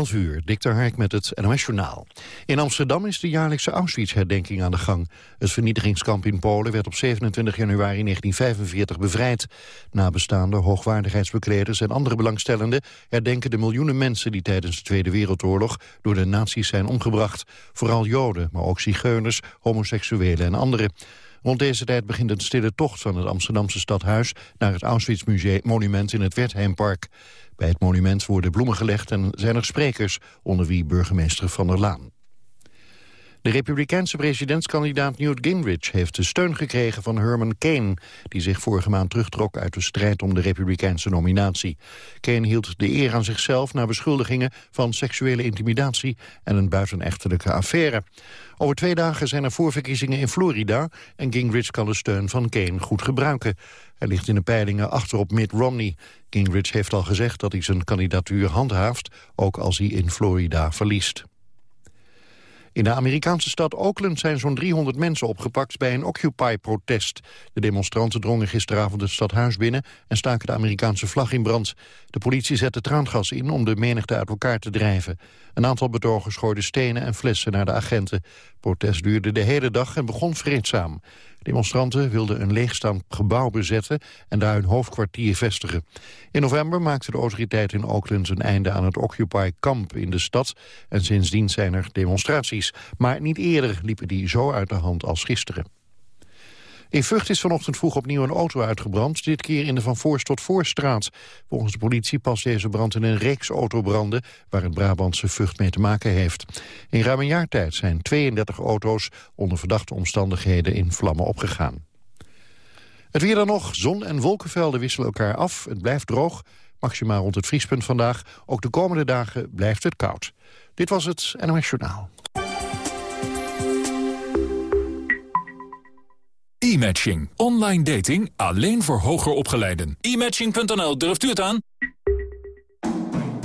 11 uur, Dikter Hark met het NOS Journaal. In Amsterdam is de jaarlijkse Auschwitz-herdenking aan de gang. Het vernietigingskamp in Polen werd op 27 januari 1945 bevrijd. Nabestaanden, hoogwaardigheidsbekleders en andere belangstellenden... herdenken de miljoenen mensen die tijdens de Tweede Wereldoorlog... door de nazi's zijn omgebracht. Vooral Joden, maar ook zigeuners, homoseksuelen en anderen. Rond deze tijd begint een stille tocht van het Amsterdamse stadhuis... naar het Auschwitz-monument in het Wertheimpark. Bij het monument worden bloemen gelegd en zijn er sprekers... onder wie burgemeester Van der Laan. De republikeinse presidentskandidaat Newt Gingrich heeft de steun gekregen van Herman Kane, die zich vorige maand terugtrok uit de strijd om de republikeinse nominatie. Kane hield de eer aan zichzelf na beschuldigingen van seksuele intimidatie en een buitenechtelijke affaire. Over twee dagen zijn er voorverkiezingen in Florida en Gingrich kan de steun van Kane goed gebruiken. Hij ligt in de peilingen achter op Mitt Romney. Gingrich heeft al gezegd dat hij zijn kandidatuur handhaaft, ook als hij in Florida verliest. In de Amerikaanse stad Oakland zijn zo'n 300 mensen opgepakt bij een Occupy-protest. De demonstranten drongen gisteravond het stadhuis binnen en staken de Amerikaanse vlag in brand. De politie zette traangas in om de menigte uit elkaar te drijven. Een aantal betogers gooiden stenen en flessen naar de agenten. Protest duurde de hele dag en begon vreedzaam. Demonstranten wilden een leegstaand gebouw bezetten en daar hun hoofdkwartier vestigen. In november maakten de autoriteiten in Oakland een einde aan het Occupy-kamp in de stad. En sindsdien zijn er demonstraties. Maar niet eerder liepen die zo uit de hand als gisteren. In Vught is vanochtend vroeg opnieuw een auto uitgebrand, dit keer in de Van Voorst tot Voorstraat. Volgens de politie past deze brand in een reeks autobranden waar het Brabantse Vught mee te maken heeft. In ruim een jaar tijd zijn 32 auto's onder verdachte omstandigheden in vlammen opgegaan. Het weer dan nog, zon en wolkenvelden wisselen elkaar af, het blijft droog, maximaal rond het vriespunt vandaag. Ook de komende dagen blijft het koud. Dit was het NOS Journaal. E-matching. Online dating alleen voor hoger opgeleiden. E-matching.nl, durft u het aan?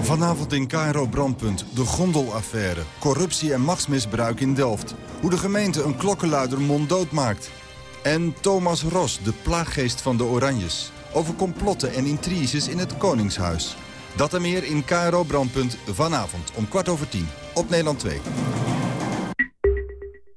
Vanavond in Cairo Brandpunt, de gondelaffaire. Corruptie en machtsmisbruik in Delft. Hoe de gemeente een klokkenluider monddood maakt. En Thomas Ros, de plaaggeest van de Oranjes. Over complotten en intriges in het Koningshuis. Dat en meer in Cairo Brandpunt vanavond om kwart over tien. Op Nederland 2.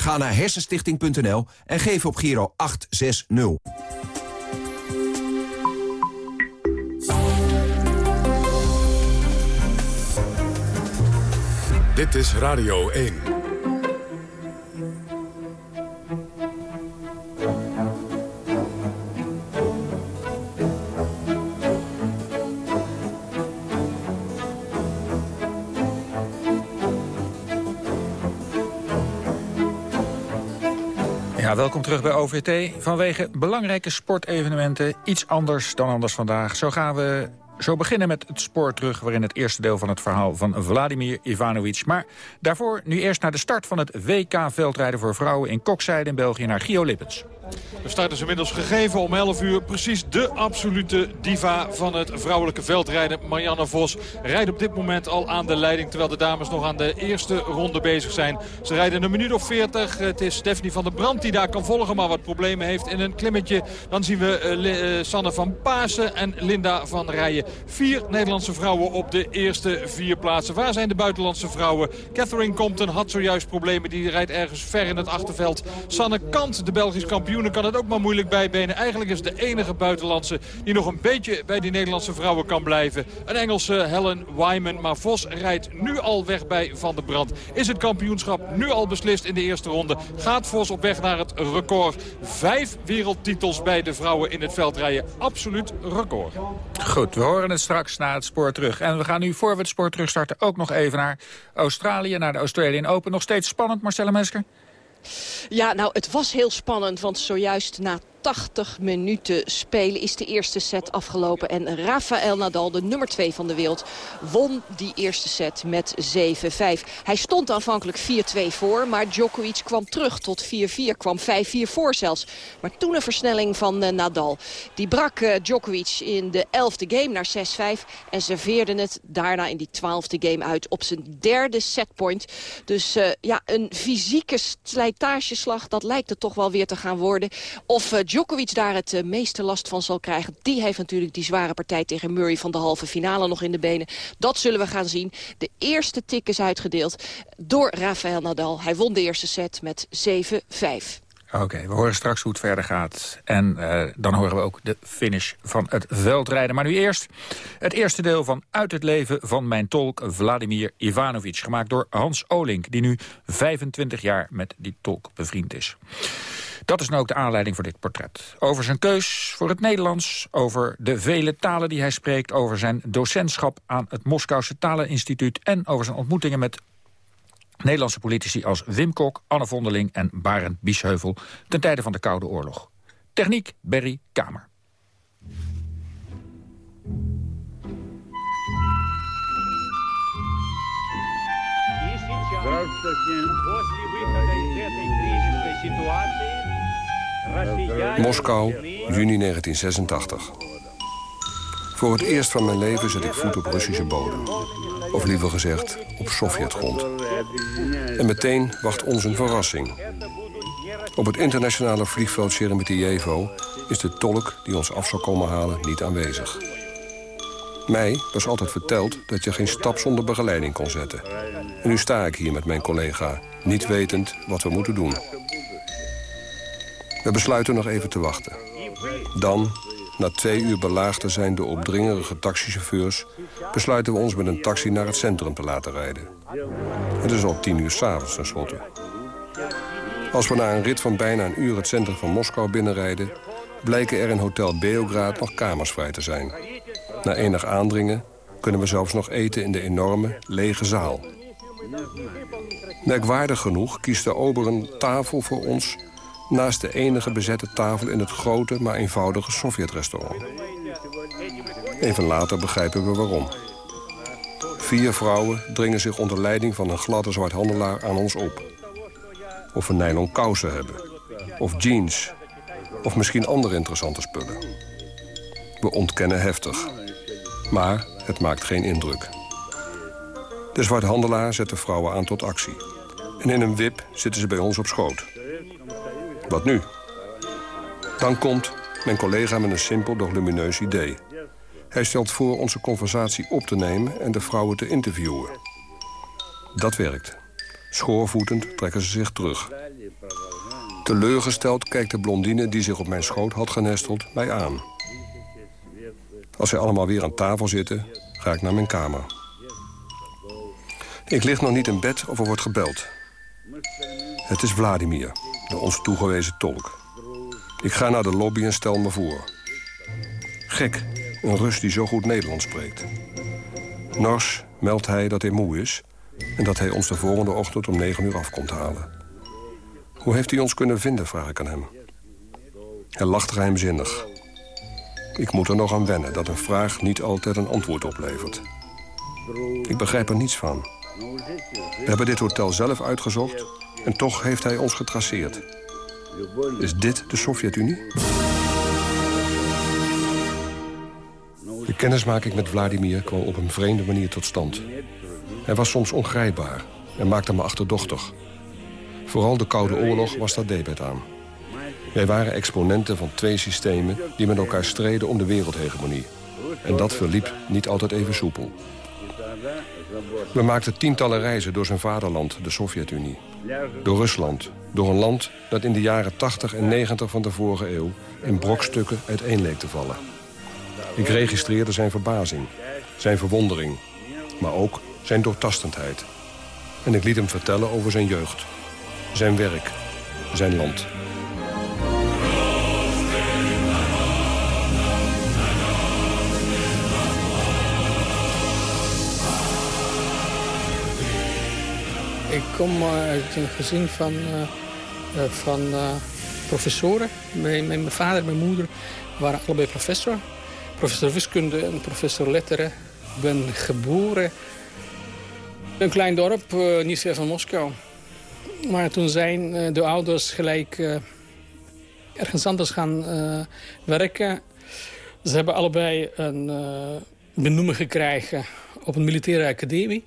Ga naar hersenstichting.nl en geef op Giro 860. Dit is Radio 1. Welkom terug bij OVT. Vanwege belangrijke sportevenementen iets anders dan anders vandaag. Zo gaan we zo beginnen met het spoor terug... waarin het eerste deel van het verhaal van Vladimir Ivanovic. Maar daarvoor nu eerst naar de start van het WK-veldrijden voor vrouwen... in Kokzijde in België naar Gio Lippens. De start is inmiddels gegeven om 11 uur. Precies de absolute diva van het vrouwelijke veldrijden. Marianne Vos rijdt op dit moment al aan de leiding. Terwijl de dames nog aan de eerste ronde bezig zijn. Ze rijden een minuut of 40. Het is Stephanie van der Brand die daar kan volgen. Maar wat problemen heeft in een klimmetje. Dan zien we uh, Sanne van Pasen en Linda van Rijen. Vier Nederlandse vrouwen op de eerste vier plaatsen. Waar zijn de buitenlandse vrouwen? Catherine Compton had zojuist problemen. Die rijdt ergens ver in het achterveld. Sanne Kant, de Belgisch kampioen kan het ook maar moeilijk bijbenen. Eigenlijk is de enige buitenlandse die nog een beetje bij die Nederlandse vrouwen kan blijven. Een Engelse Helen Wyman. Maar Vos rijdt nu al weg bij Van der Brand. Is het kampioenschap nu al beslist in de eerste ronde? Gaat Vos op weg naar het record? Vijf wereldtitels bij de vrouwen in het veldrijden. Absoluut record. Goed, horen het straks na het spoor terug. En we gaan nu voor we het spoor terug starten ook nog even naar Australië. Naar de Australian Open. Nog steeds spannend, Marcella Mesker? Ja, nou, het was heel spannend, want zojuist na 80 minuten spelen is de eerste set afgelopen. En Rafael Nadal, de nummer 2 van de wereld, won die eerste set met 7-5. Hij stond aanvankelijk 4-2 voor, maar Djokovic kwam terug tot 4-4. Kwam 5-4 voor zelfs. Maar toen een versnelling van uh, Nadal. Die brak uh, Djokovic in de 11e game naar 6-5. En serveerde het daarna in die 12e game uit op zijn derde setpoint. Dus uh, ja, een fysieke slijtageslag, dat lijkt het toch wel weer te gaan worden. Of Djokovic daar het meeste last van zal krijgen. Die heeft natuurlijk die zware partij tegen Murray van de halve finale nog in de benen. Dat zullen we gaan zien. De eerste tik is uitgedeeld door Rafael Nadal. Hij won de eerste set met 7-5. Oké, we horen straks hoe het verder gaat. En uh, dan horen we ook de finish van het veldrijden. Maar nu eerst het eerste deel van Uit het leven van mijn tolk Vladimir Ivanovic. Gemaakt door Hans Olink, die nu 25 jaar met die tolk bevriend is. Dat is nou ook de aanleiding voor dit portret. Over zijn keus voor het Nederlands, over de vele talen die hij spreekt... over zijn docentschap aan het Moskouse Taleninstituut... en over zijn ontmoetingen met Nederlandse politici als Wim Kok, Anne Vonderling en Barend Biesheuvel... ten tijde van de Koude Oorlog. Techniek, Berry Kamer. Moskou, juni 1986. Voor het eerst van mijn leven zet ik voet op Russische bodem. Of liever gezegd, op Sovjetgrond. En meteen wacht ons een verrassing. Op het internationale vliegveld Sheremetyevo is de tolk die ons af zou komen halen niet aanwezig. Mij was altijd verteld dat je geen stap zonder begeleiding kon zetten. En nu sta ik hier met mijn collega, niet wetend wat we moeten doen. We besluiten nog even te wachten. Dan, na twee uur belaagd te zijn door opdringerige taxichauffeurs... besluiten we ons met een taxi naar het centrum te laten rijden. Het is al tien uur s'avonds tenslotte. Als we na een rit van bijna een uur het centrum van Moskou binnenrijden... blijken er in Hotel Beograd nog kamers vrij te zijn. Na enig aandringen kunnen we zelfs nog eten in de enorme, lege zaal. Merkwaardig genoeg kiest de ober een tafel voor ons naast de enige bezette tafel in het grote, maar eenvoudige Sovjetrestaurant. Even later begrijpen we waarom. Vier vrouwen dringen zich onder leiding van een gladde zwarthandelaar aan ons op. Of we nylon kousen hebben. Of jeans. Of misschien andere interessante spullen. We ontkennen heftig. Maar het maakt geen indruk. De zwarthandelaar zet de vrouwen aan tot actie. En in een wip zitten ze bij ons op schoot. Wat nu? Dan komt mijn collega met een simpel, doch lumineus idee. Hij stelt voor onze conversatie op te nemen en de vrouwen te interviewen. Dat werkt. Schoorvoetend trekken ze zich terug. Teleurgesteld kijkt de blondine die zich op mijn schoot had genesteld mij aan. Als zij allemaal weer aan tafel zitten, ga ik naar mijn kamer. Ik lig nog niet in bed of er wordt gebeld. Het is Vladimir, de ons toegewezen tolk. Ik ga naar de lobby en stel me voor. Gek, een Rus die zo goed Nederlands spreekt. Nors meldt hij dat hij moe is... en dat hij ons de volgende ochtend om negen uur af komt halen. Hoe heeft hij ons kunnen vinden, vraag ik aan hem. Hij lacht geheimzinnig. Ik moet er nog aan wennen dat een vraag niet altijd een antwoord oplevert. Ik begrijp er niets van. We hebben dit hotel zelf uitgezocht en toch heeft hij ons getraceerd. Is dit de Sovjet-Unie? De kennismaking met Vladimir kwam op een vreemde manier tot stand. Hij was soms ongrijpbaar en maakte me achterdochtig. Vooral de Koude Oorlog was daar debet aan. Wij waren exponenten van twee systemen die met elkaar streden om de wereldhegemonie. En dat verliep niet altijd even soepel. We maakten tientallen reizen door zijn vaderland, de Sovjet-Unie. Door Rusland, door een land dat in de jaren 80 en 90 van de vorige eeuw... in brokstukken uiteen leek te vallen. Ik registreerde zijn verbazing, zijn verwondering... maar ook zijn doortastendheid. En ik liet hem vertellen over zijn jeugd, zijn werk, zijn land... Ik kom uit een gezin van, uh, van uh, professoren. Mijn, mijn vader en mijn moeder waren allebei professor. Professor wiskunde en professor letteren. Ik ben geboren in een klein dorp, niet ver van Moskou. Maar toen zijn de ouders gelijk ergens anders gaan werken. Ze hebben allebei een benoeming gekregen op een militaire academie.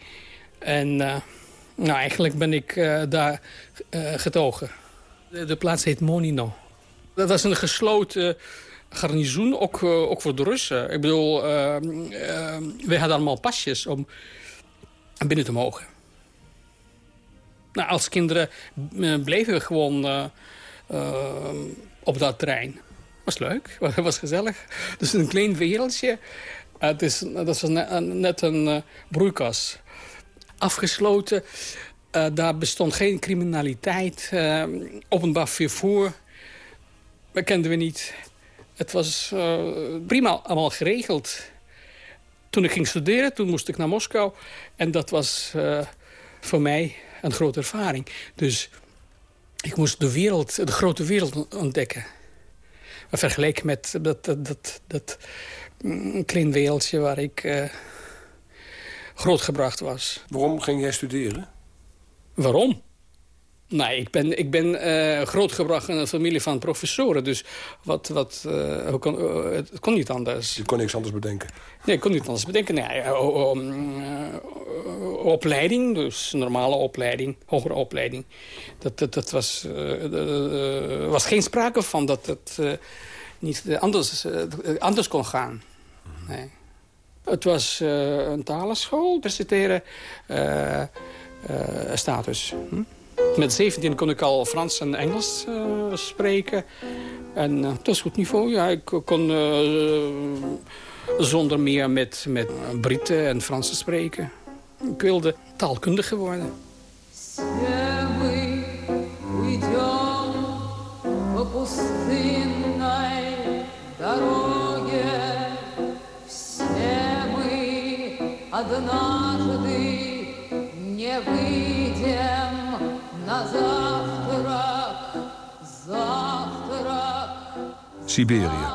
En nou, eigenlijk ben ik daar getogen. De, plaats heet Monino. Dat was een gesloten garnizoen, ook, uh, ook voor de Russen. Ik bedoel, wij hadden allemaal pasjes om binnen te mogen. Nou, als kinderen bleven we gewoon op dat trein. Was leuk, was gezellig. Dus een klein wereldje. het is, dat was net, een broeikas. Afgesloten. daar bestond geen criminaliteit. openbaar vervoer. Dat kenden we niet. Het was uh, prima allemaal geregeld. Toen ik ging studeren, toen moest ik naar Moskou. En dat was uh, voor mij een grote ervaring. Dus ik moest de wereld, de grote wereld ontdekken. Vergeleken met dat, dat, dat, dat mm, klein wereldje waar ik uh, grootgebracht was. Waarom ging jij studeren? Waarom? Nee, ik ben, ik ben uh, grootgebracht in een familie van professoren. Dus wat, wat, uh, kon, uh, het kon niet anders. Je kon niks anders bedenken? Nee, ik kon niet anders bedenken. Nee, opleiding, dus normale opleiding, hogere opleiding. Dat, dat, dat was, was geen sprake van dat het niet anders, anders kon gaan. Nee. Het was een talenschool, universitaire status. Hm? Met 17 kon ik al Frans en Engels uh, spreken. En uh, dat is goed niveau. Ja, ik kon uh, zonder meer met, met Britten en Fransen spreken. Ik wilde taalkundige worden. Однажды не выйдем Siberië.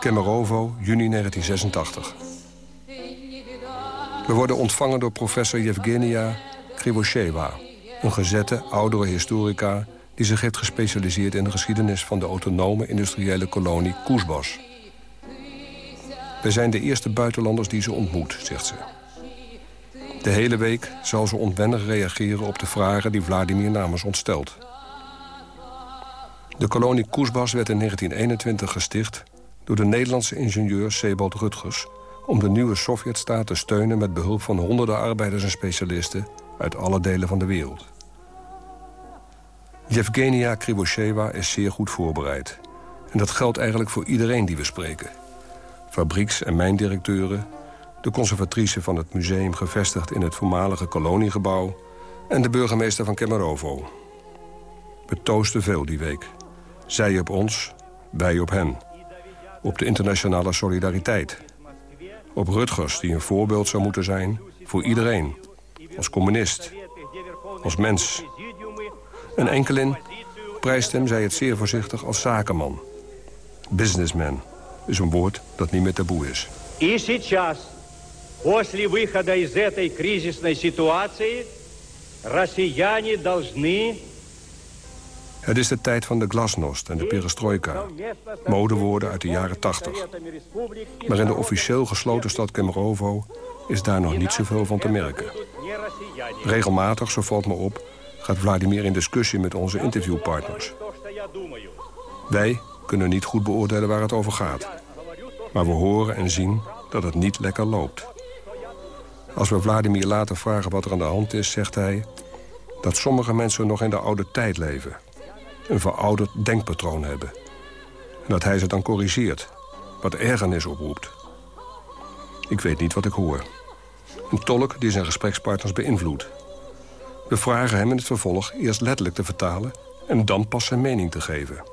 Kemerovo, juni 1986. We worden ontvangen door professor Yevgenia Krivosheva... een gezette, oudere historica die zich heeft gespecialiseerd... in de geschiedenis van de autonome industriële kolonie Koesbos. We zijn de eerste buitenlanders die ze ontmoet, zegt ze. De hele week zal ze ontwennig reageren op de vragen die Vladimir namens ons stelt. De kolonie Koesbas werd in 1921 gesticht door de Nederlandse ingenieur Sebold Rutgers... om de nieuwe Sovjetstaat te steunen met behulp van honderden arbeiders en specialisten... uit alle delen van de wereld. Yevgenia Krivosheva is zeer goed voorbereid. En dat geldt eigenlijk voor iedereen die we spreken. Fabrieks- en mijndirecteuren, de conservatrice van het museum gevestigd in het voormalige koloniegebouw... en de burgemeester van Kemerovo. We toosten veel die week. Zij op ons, wij op hen. Op de internationale solidariteit. Op Rutgers, die een voorbeeld zou moeten zijn voor iedereen. Als communist, als mens. Een enkelin prijst hem, zij het zeer voorzichtig, als zakenman. Businessman is een woord dat niet meer taboe is. Is het После выхода из этой кризисной ситуации россияне должны het is de tijd van de glasnost en de perestroika. Modewoorden uit de jaren 80. Maar in de officieel gesloten stad Kemerovo is daar nog niet zoveel van te merken. Regelmatig, zo valt me op, gaat Vladimir in discussie met onze interviewpartners. Wij kunnen niet goed beoordelen waar het over gaat. Maar we horen en zien dat het niet lekker loopt. Als we Vladimir later vragen wat er aan de hand is, zegt hij... dat sommige mensen nog in de oude tijd leven. Een verouderd denkpatroon hebben. En dat hij ze dan corrigeert. Wat ergernis oproept. Ik weet niet wat ik hoor. Een tolk die zijn gesprekspartners beïnvloedt. We vragen hem in het vervolg eerst letterlijk te vertalen... en dan pas zijn mening te geven.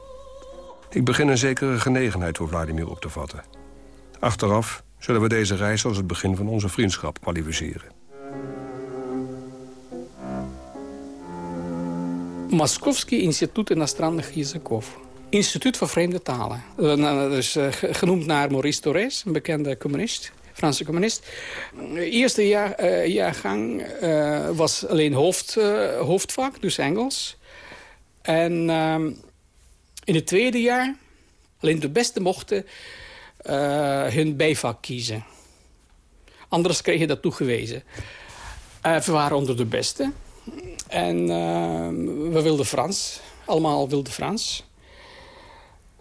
Ik begin een zekere genegenheid voor Vladimir op te vatten. Achteraf zullen we deze reis als het begin van onze vriendschap kwalificeren. Московский институт иностранных языков. Instituut voor Vreemde Talen. dus genoemd naar Maurice Torres, een bekende communist. Franse communist. De eerste jaar, jaargang was alleen hoofd, hoofdvak, dus Engels. En ehm, in het tweede jaar, alleen de beste mochten hun bijvak kiezen. Anders kreeg je dat toegewezen. Uh, we waren onder de beste. En uh, we wilden Frans. Allemaal wilden Frans.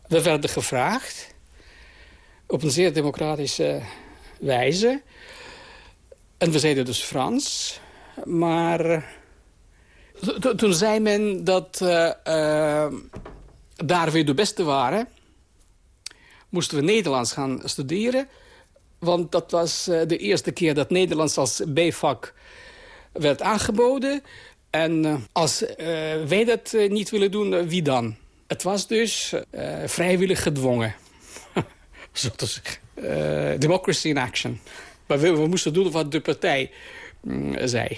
We werden gevraagd. Op een zeer democratische wijze. En we zeiden dus Frans. Maar toen zei men dat uh, daar we de beste waren... moesten we Nederlands gaan studeren... Want dat was uh, de eerste keer dat Nederlands als B-vak werd aangeboden. En uh, als uh, wij dat niet willen doen, wie dan? Het was dus vrijwillig gedwongen. Zo democracy in action. Maar we, we, moesten doen wat de partij mm, zei.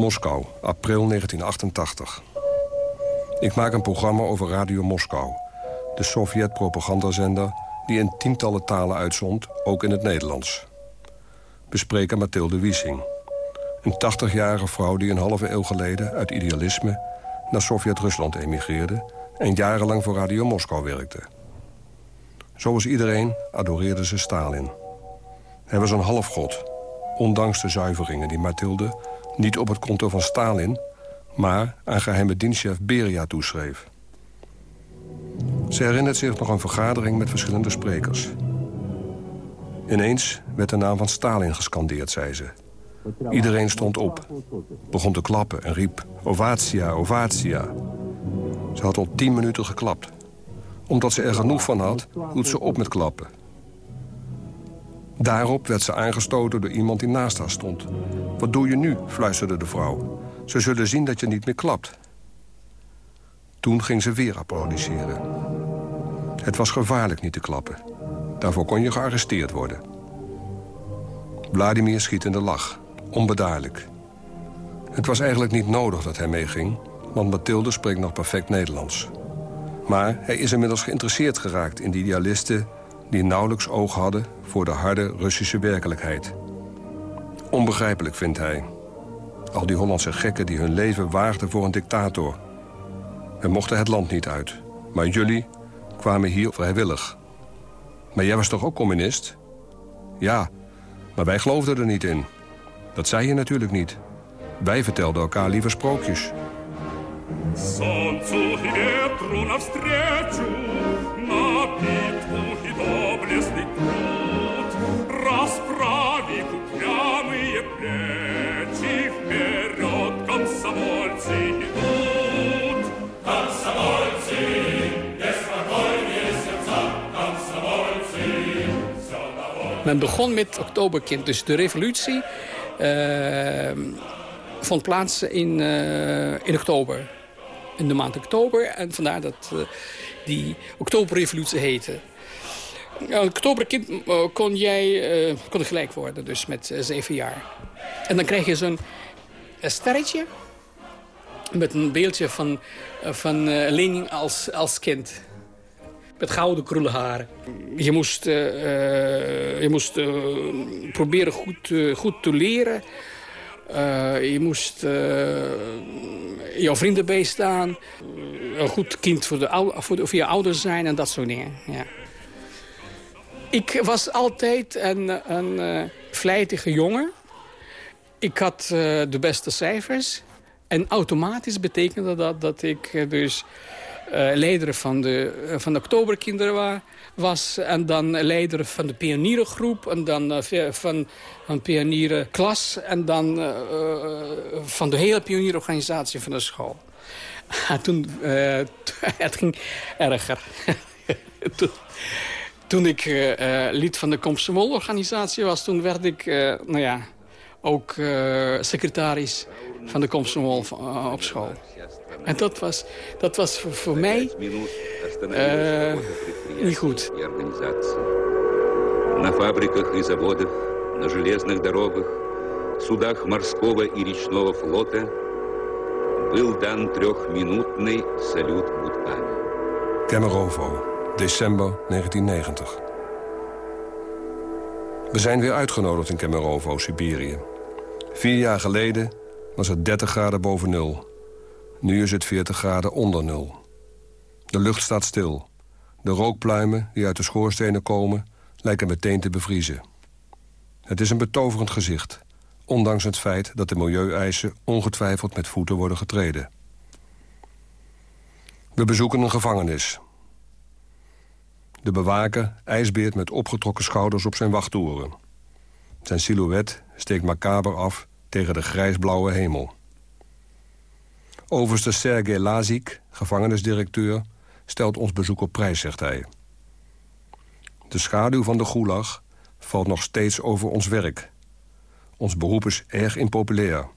Moskou, april 1988. Ik maak een programma over Radio Moskou. De Sovjet-propagandazender die in tientallen talen uitzond, ook in het Nederlands. We spreken Mathilde Wiesing. Een 80-jarige vrouw die een halve eeuw geleden uit idealisme... naar Sovjet-Rusland emigreerde en jarenlang voor Radio Moskou werkte. Zoals iedereen adoreerde ze Stalin. Hij was een halfgod, ondanks de zuiveringen die Mathilde... niet op het konto van Stalin, maar aan geheime dienstchef Beria toeschreef. Ze herinnert zich nog een vergadering met verschillende sprekers. Ineens werd de naam van Stalin gescandeerd, zei ze. Iedereen stond op, begon te klappen en riep... Ovatia, Ovatia. Ze had al tien minuten geklapt. Omdat ze er genoeg van had, hield ze op met klappen. Daarop werd ze aangestoten door iemand die naast haar stond. Wat doe je nu, fluisterde de vrouw. Ze zullen zien dat je niet meer klapt. Toen ging ze weer applaudisseren. Het was gevaarlijk niet te klappen. Daarvoor kon je gearresteerd worden. Vladimir schiet in de lach, onbedaarlijk. Het was eigenlijk niet nodig dat hij meeging... want Mathilde spreekt nog perfect Nederlands. Maar hij is inmiddels geïnteresseerd geraakt in de idealisten die nauwelijks oog hadden voor de harde Russische werkelijkheid. Onbegrijpelijk vindt hij al die Hollandse gekken die hun leven waagden voor een dictator. We mochten het land niet uit. Maar jullie kwamen hier vrijwillig. Maar jij was toch ook communist? Ja, maar wij geloofden er niet in. Dat zei je natuurlijk niet. Wij vertelden elkaar liever sprookjes. Солнцу ветру навстречу, Men begon met Oktoberkind, dus de revolutie uh, vond plaats in, uh, in oktober. In de maand oktober. En vandaar dat uh, die oktoberrevolutie heette. Oktoberkind kon jij kon gelijk worden, dus met zeven jaar. En dan krijg je zo'n sterretje met een beeldje van, van Lenin als, als kind met gouden krulle haren. Je moest, uh, je moest uh, proberen goed, goed te leren. je moest jouw vrienden bijstaan. een goed kind voor, de, voor, de, voor je ouders zijn en dat soort dingen. Ja. Ik was altijd een, een vlijtige jongen. Ik had de beste cijfers. En automatisch betekende dat dat ik dus leider van de, uh, van de oktoberkinderen was. En dan leider van de pionierengroep. En dan uh, van een pionierenklas. En dan van de hele pionierorganisatie van de school. En toen, het ging erger. toen, toen, ik lid van de Komsomol-organisatie was, toen werd ik, nou ja, ook secretaris van de Komsomol op school. En dat was, dat was voor, voor mij uh, niet goed. На фабриках и заводах, на железных дорогах судах морского и речного флота был дан трехминутный салют гудками. Kemerovo, december 1990. We zijn weer uitgenodigd in Kemerovo, Siberië. Vier jaar geleden was het 30 graden boven nul. Nu is het 40 graden onder nul. De lucht staat stil. De rookpluimen die uit de schoorstenen komen... lijken meteen te bevriezen. Het is een betoverend gezicht... ondanks het feit dat de milieueisen ongetwijfeld met voeten worden getreden. We bezoeken een gevangenis. De bewaker ijsbeert met opgetrokken schouders op zijn wachttoren. Zijn silhouet steekt macaber af tegen de grijsblauwe hemel. Overste Sergej Lazik, gevangenisdirecteur, stelt ons bezoek op prijs, zegt hij. De schaduw van de gulag valt nog steeds over ons werk. Ons beroep is erg impopulair.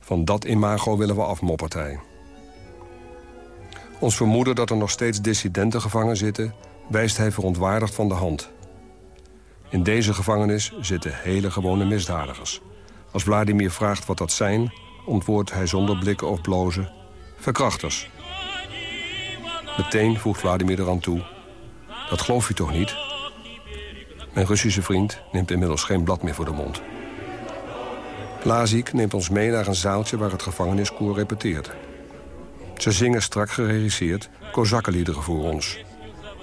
Van dat imago willen we af, moppert hij. Ons vermoeden dat er nog steeds dissidenten gevangen zitten... wijst hij verontwaardigd van de hand. In deze gevangenis zitten hele gewone misdadigers. Als Vladimir vraagt wat dat zijn, antwoordt hij zonder blikken of blozen... verkrachters. Meteen voegt Vladimir eraan toe... dat geloof je toch niet? Mijn Russische vriend neemt inmiddels geen blad meer voor de mond. Lazik neemt ons mee naar een zaaltje waar het gevangeniskoor repeteert. Ze zingen strak geregisseerd kozakkenliederen voor ons.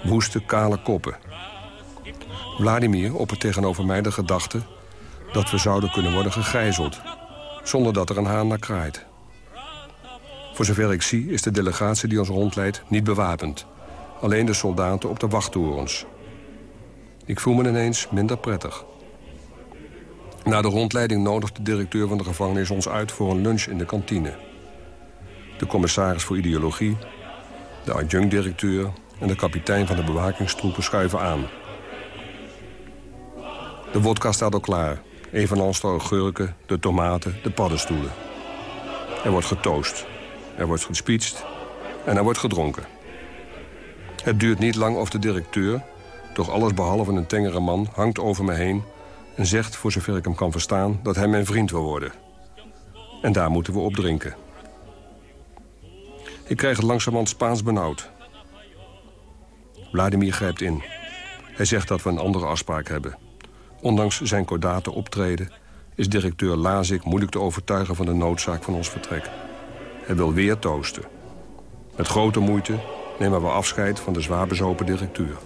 Woeste, kale koppen. Vladimir oppert tegenover mij de gedachte... dat we zouden kunnen worden gegijzeld... zonder dat er een haan naar kraait. Voor zover ik zie is de delegatie die ons rondleidt niet bewapend. Alleen de soldaten op de wachttorens. Ik voel me ineens minder prettig. Na de rondleiding nodigt de directeur van de gevangenis ons uit voor een lunch in de kantine. De commissaris voor ideologie, de adjunct-directeur en de kapitein van de bewakingstroepen schuiven aan. De wodka staat al klaar, evenals de augurken, de tomaten, de paddenstoelen. Er wordt getoost, er wordt gespeecht en er wordt gedronken. Het duurt niet lang of de directeur, toch alles behalve een tengere man, hangt over me heen... en zegt, voor zover ik hem kan verstaan, dat hij mijn vriend wil worden. En daar moeten we op drinken. Ik krijg het langzamerhand Spaans benauwd. Vladimir grijpt in. Hij zegt dat we een andere afspraak hebben. Ondanks zijn kordate optreden is directeur Lazik moeilijk te overtuigen van de noodzaak van ons vertrek. Hij wil weer toosten. Met grote moeite nemen we afscheid van de zwaar bezopen directeur.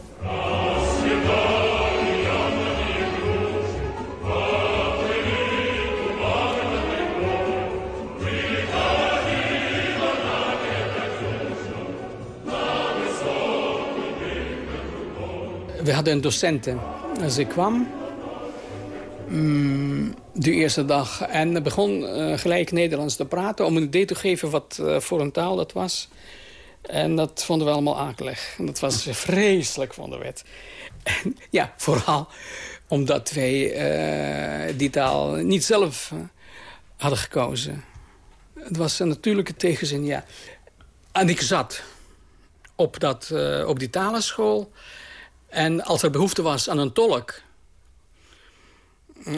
We hadden een docenten. Ze kwam mm, de eerste dag en begon uh, gelijk Nederlands te praten... om een idee te geven wat uh, voor een taal dat was. En dat vonden we allemaal akelig. En dat was vreselijk, vonden we het. En, ja, vooral omdat wij uh, die taal niet zelf hadden gekozen. Het was een natuurlijke tegenzin, ja. En ik zat op, dat, op die talenschool... En als er behoefte was aan een tolk...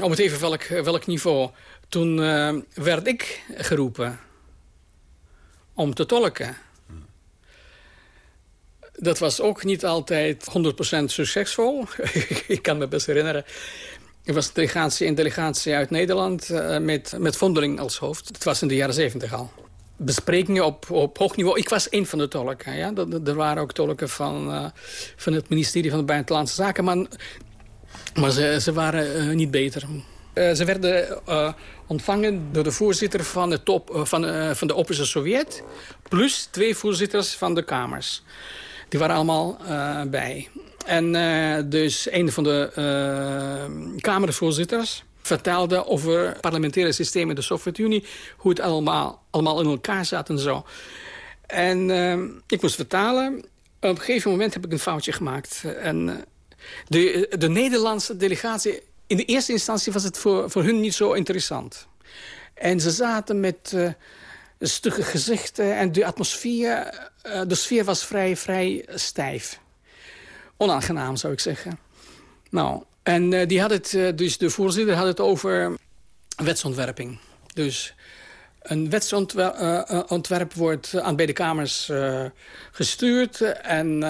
op het even welk, welk niveau... toen uh, werd ik geroepen om te tolken. Dat was ook niet altijd 100% succesvol. ik kan me best herinneren. Er was een delegatie, delegatie uit Nederland uh, met, met Vondeling als hoofd. Het was in de jaren 70 al besprekingen op, op hoog niveau. Ik was één van de tolken. Ja? Er waren ook tolken van, uh, van het ministerie van Buitenlandse Zaken. Maar, maar ze, ze waren uh, niet beter. Uh, ze werden ontvangen door de voorzitter van de, top, van, van de Sovjet... plus twee voorzitters van de kamers. Die waren allemaal bij. En dus een van de kamervoorzitters vertelde over het parlementaire systeem in de Sovjet-Unie. Hoe het allemaal, allemaal in elkaar zat en zo. En ik moest vertalen. Op een gegeven moment heb ik een foutje gemaakt. En de, de Nederlandse delegatie... In de eerste instantie was het voor, voor hun niet zo interessant. En ze zaten met uh, stukken gezichten en de atmosfeer... de sfeer was vrij, vrij stijf. Onaangenaam, zou ik zeggen. Nou, en uh, die had het, dus de voorzitter had het over wetsontwerping. Dus een wetsontwerp wordt aan beide kamers gestuurd... en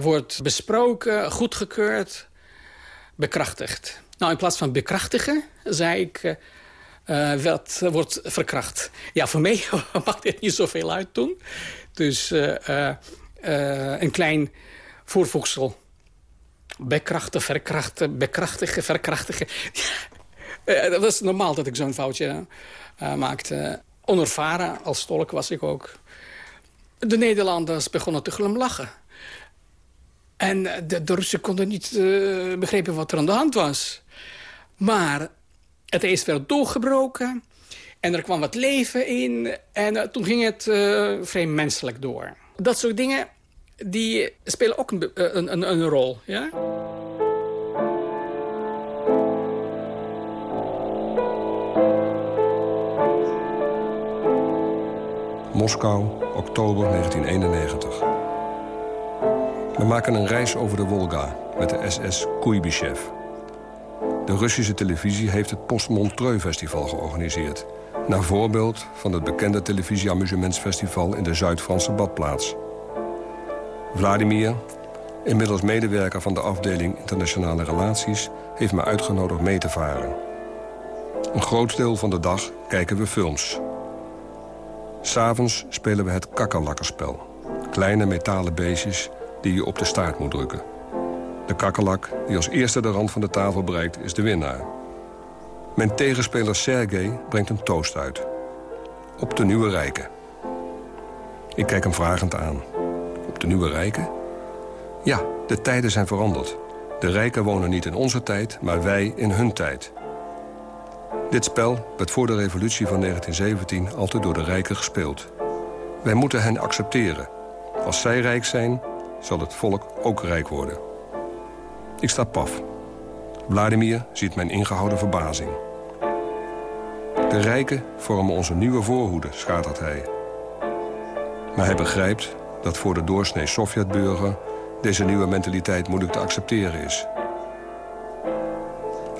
wordt besproken, goedgekeurd, bekrachtigd. Nou, in plaats van bekrachtigen, zei ik... Uh, wat wordt verkracht. Ja, voor mij maakt dit niet zoveel uit toen. Dus een klein voorvoegsel. Bekrachten, verkrachten, bekrachtigen, verkrachtigen. dat was normaal dat ik zo'n foutje maakte. Onervaren, als tolk was ik ook. De Nederlanders begonnen te glimlachen. En de, de Russen konden niet begrijpen wat er aan de hand was. Maar het ijs werd doorgebroken. En er kwam wat leven in. En uh, toen ging het uh, menselijk door. Dat soort dingen die spelen ook een, een, een, een rol. Ja? Moskou, oktober 1991. We maken een reis over de Wolga met de SS Kuibyshev. De Russische televisie heeft het Post-Montreux Festival georganiseerd. Naar voorbeeld van het bekende televisie-amusementsfestival in de Zuid-Franse badplaats. Vladimir, inmiddels medewerker van de afdeling Internationale Relaties... heeft me uitgenodigd mee te varen. Een groot deel van de dag kijken we films. S'avonds spelen we het kakkerlakkerspel. Kleine metalen beestjes die je op de staart moet drukken. De kakkerlak die als eerste de rand van de tafel bereikt is de winnaar. Mijn tegenspeler Sergej brengt een toast uit. Op de nieuwe rijken. Ik kijk hem vragend aan. Op de nieuwe rijken? Ja, de tijden zijn veranderd. De rijken wonen niet in onze tijd, maar wij in hun tijd. Dit spel werd voor de revolutie van 1917 altijd door de rijken gespeeld. Wij moeten hen accepteren. Als zij rijk zijn, zal het volk ook rijk worden. Ik sta paf. Vladimir ziet mijn ingehouden verbazing. De rijken vormen onze nieuwe voorhoede, schatert hij. Maar hij begrijpt dat voor de doorsnee Sovjetburger... deze nieuwe mentaliteit moeilijk te accepteren is.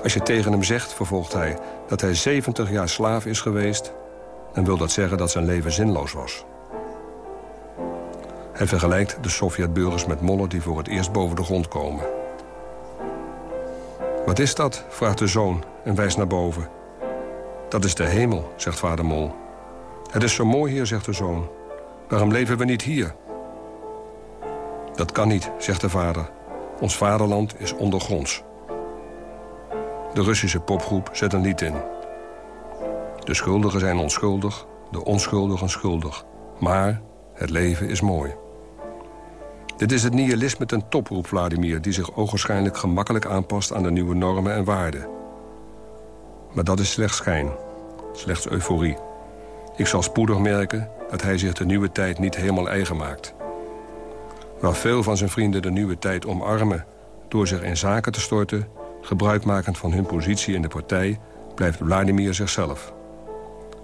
Als je tegen hem zegt, vervolgt hij, dat hij 70 jaar slaaf is geweest... dan wil dat zeggen dat zijn leven zinloos was. Hij vergelijkt de Sovjetburgers met mollen die voor het eerst boven de grond komen. Wat is dat? vraagt de zoon en wijst naar boven. Dat is de hemel, zegt vader Mol. Het is zo mooi hier, zegt de zoon. Waarom leven we niet hier? Dat kan niet, zegt de vader. Ons vaderland is ondergronds. De Russische popgroep zet een lied in. De schuldigen zijn onschuldig, de onschuldigen schuldig. Maar het leven is mooi. Dit is het nihilisme ten top, roept Vladimir... die zich ogenschijnlijk gemakkelijk aanpast aan de nieuwe normen en waarden. Maar dat is slechts schijn, slechts euforie. Ik zal spoedig merken dat hij zich de nieuwe tijd niet helemaal eigen maakt. Waar veel van zijn vrienden de nieuwe tijd omarmen... door zich in zaken te storten, gebruikmakend van hun positie in de partij... blijft Vladimir zichzelf.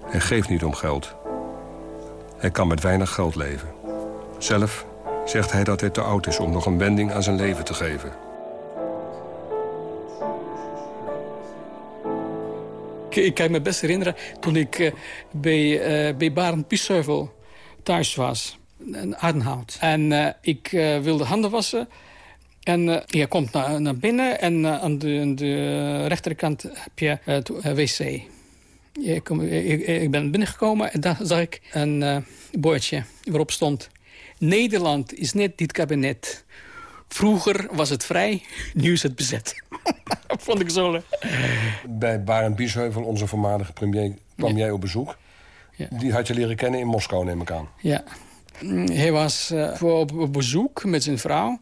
Hij geeft niet om geld. Hij kan met weinig geld leven. Zelf zegt hij dat hij te oud is om nog een wending aan zijn leven te geven. Ik kan me best herinneren toen ik uh, bij, uh, bij Barend Piesheuvel thuis was. In Adenhout. En uh, ik wilde handen wassen. En je komt naar, naar binnen en aan de, aan, de, rechterkant heb je het wc. Ik, kom, ik, ik, ben binnengekomen en daar zag ik een bordje waarop stond... Nederland is net dit kabinet. Vroeger was het vrij, nu is het bezet. Vond ik zo leuk. Bij Barend Biesheuvel, onze voormalige premier, kwam jij op bezoek. Ja. Die had je leren kennen in Moskou, neem ik aan. Ja. Hij was uh, op bezoek met zijn vrouw.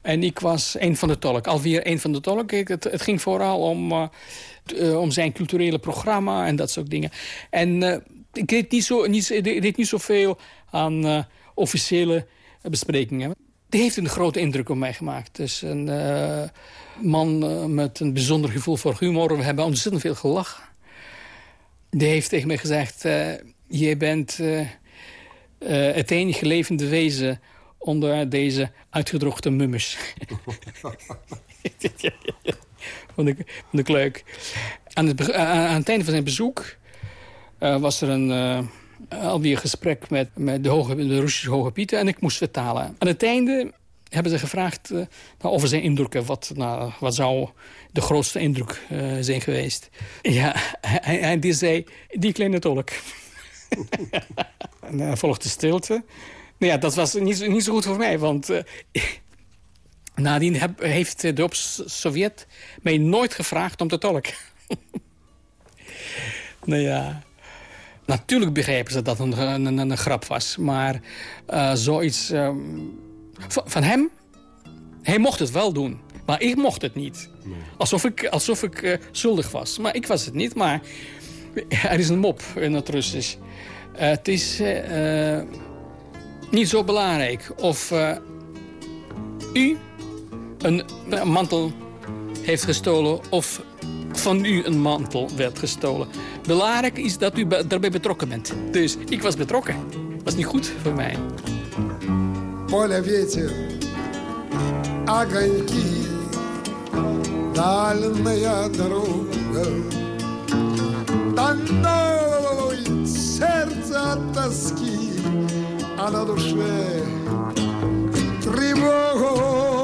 En ik was een van de tolken. Alweer een van de tolken. Het, het ging vooral om, uh, om zijn culturele programma en dat soort dingen. En uh, ik deed niet, zo, niet, deed niet zoveel aan officiële besprekingen. Die heeft een grote indruk op mij gemaakt. Dus een uh, man uh, met een bijzonder gevoel voor humor. We hebben ontzettend veel gelachen. Die heeft tegen mij gezegd... Uh, je bent het enige levende wezen onder deze uitgedroogde ik, vond ik leuk. aan, het, aan het einde van zijn bezoek was er een alweer gesprek met, met de, hoge, de Russische hoge pieten en ik moest vertalen. Aan het einde hebben ze gevraagd uh, nou, over zijn indrukken. Wat, nou, wat zou de grootste indruk uh, zijn geweest? Ja, hij die zei, die kleine tolk. en dan volgde stilte. Nou ja, dat was niet, niet zo goed voor mij, want... Nadien heb, heeft de Sovjet mij nooit gevraagd om te tolken. nou ja... Natuurlijk begrepen ze dat het een, een, een, grap was. Maar uh, zoiets... Uh, van hem, hij mocht het wel doen. Maar ik mocht het niet. Alsof ik, alsof ik uh, schuldig was. Maar ik was het niet. Maar er is een mop in het Russisch. het is niet zo belangrijk of u een mantel heeft gestolen... of van u een mantel werd gestolen. Belangrijk is dat u daarbij betrokken bent. Dus ik was betrokken. Dat was niet goed voor mij. Поле ветер, огоньки, дальняя дорога. Тоноет сердце от тоски, а на душе тревога.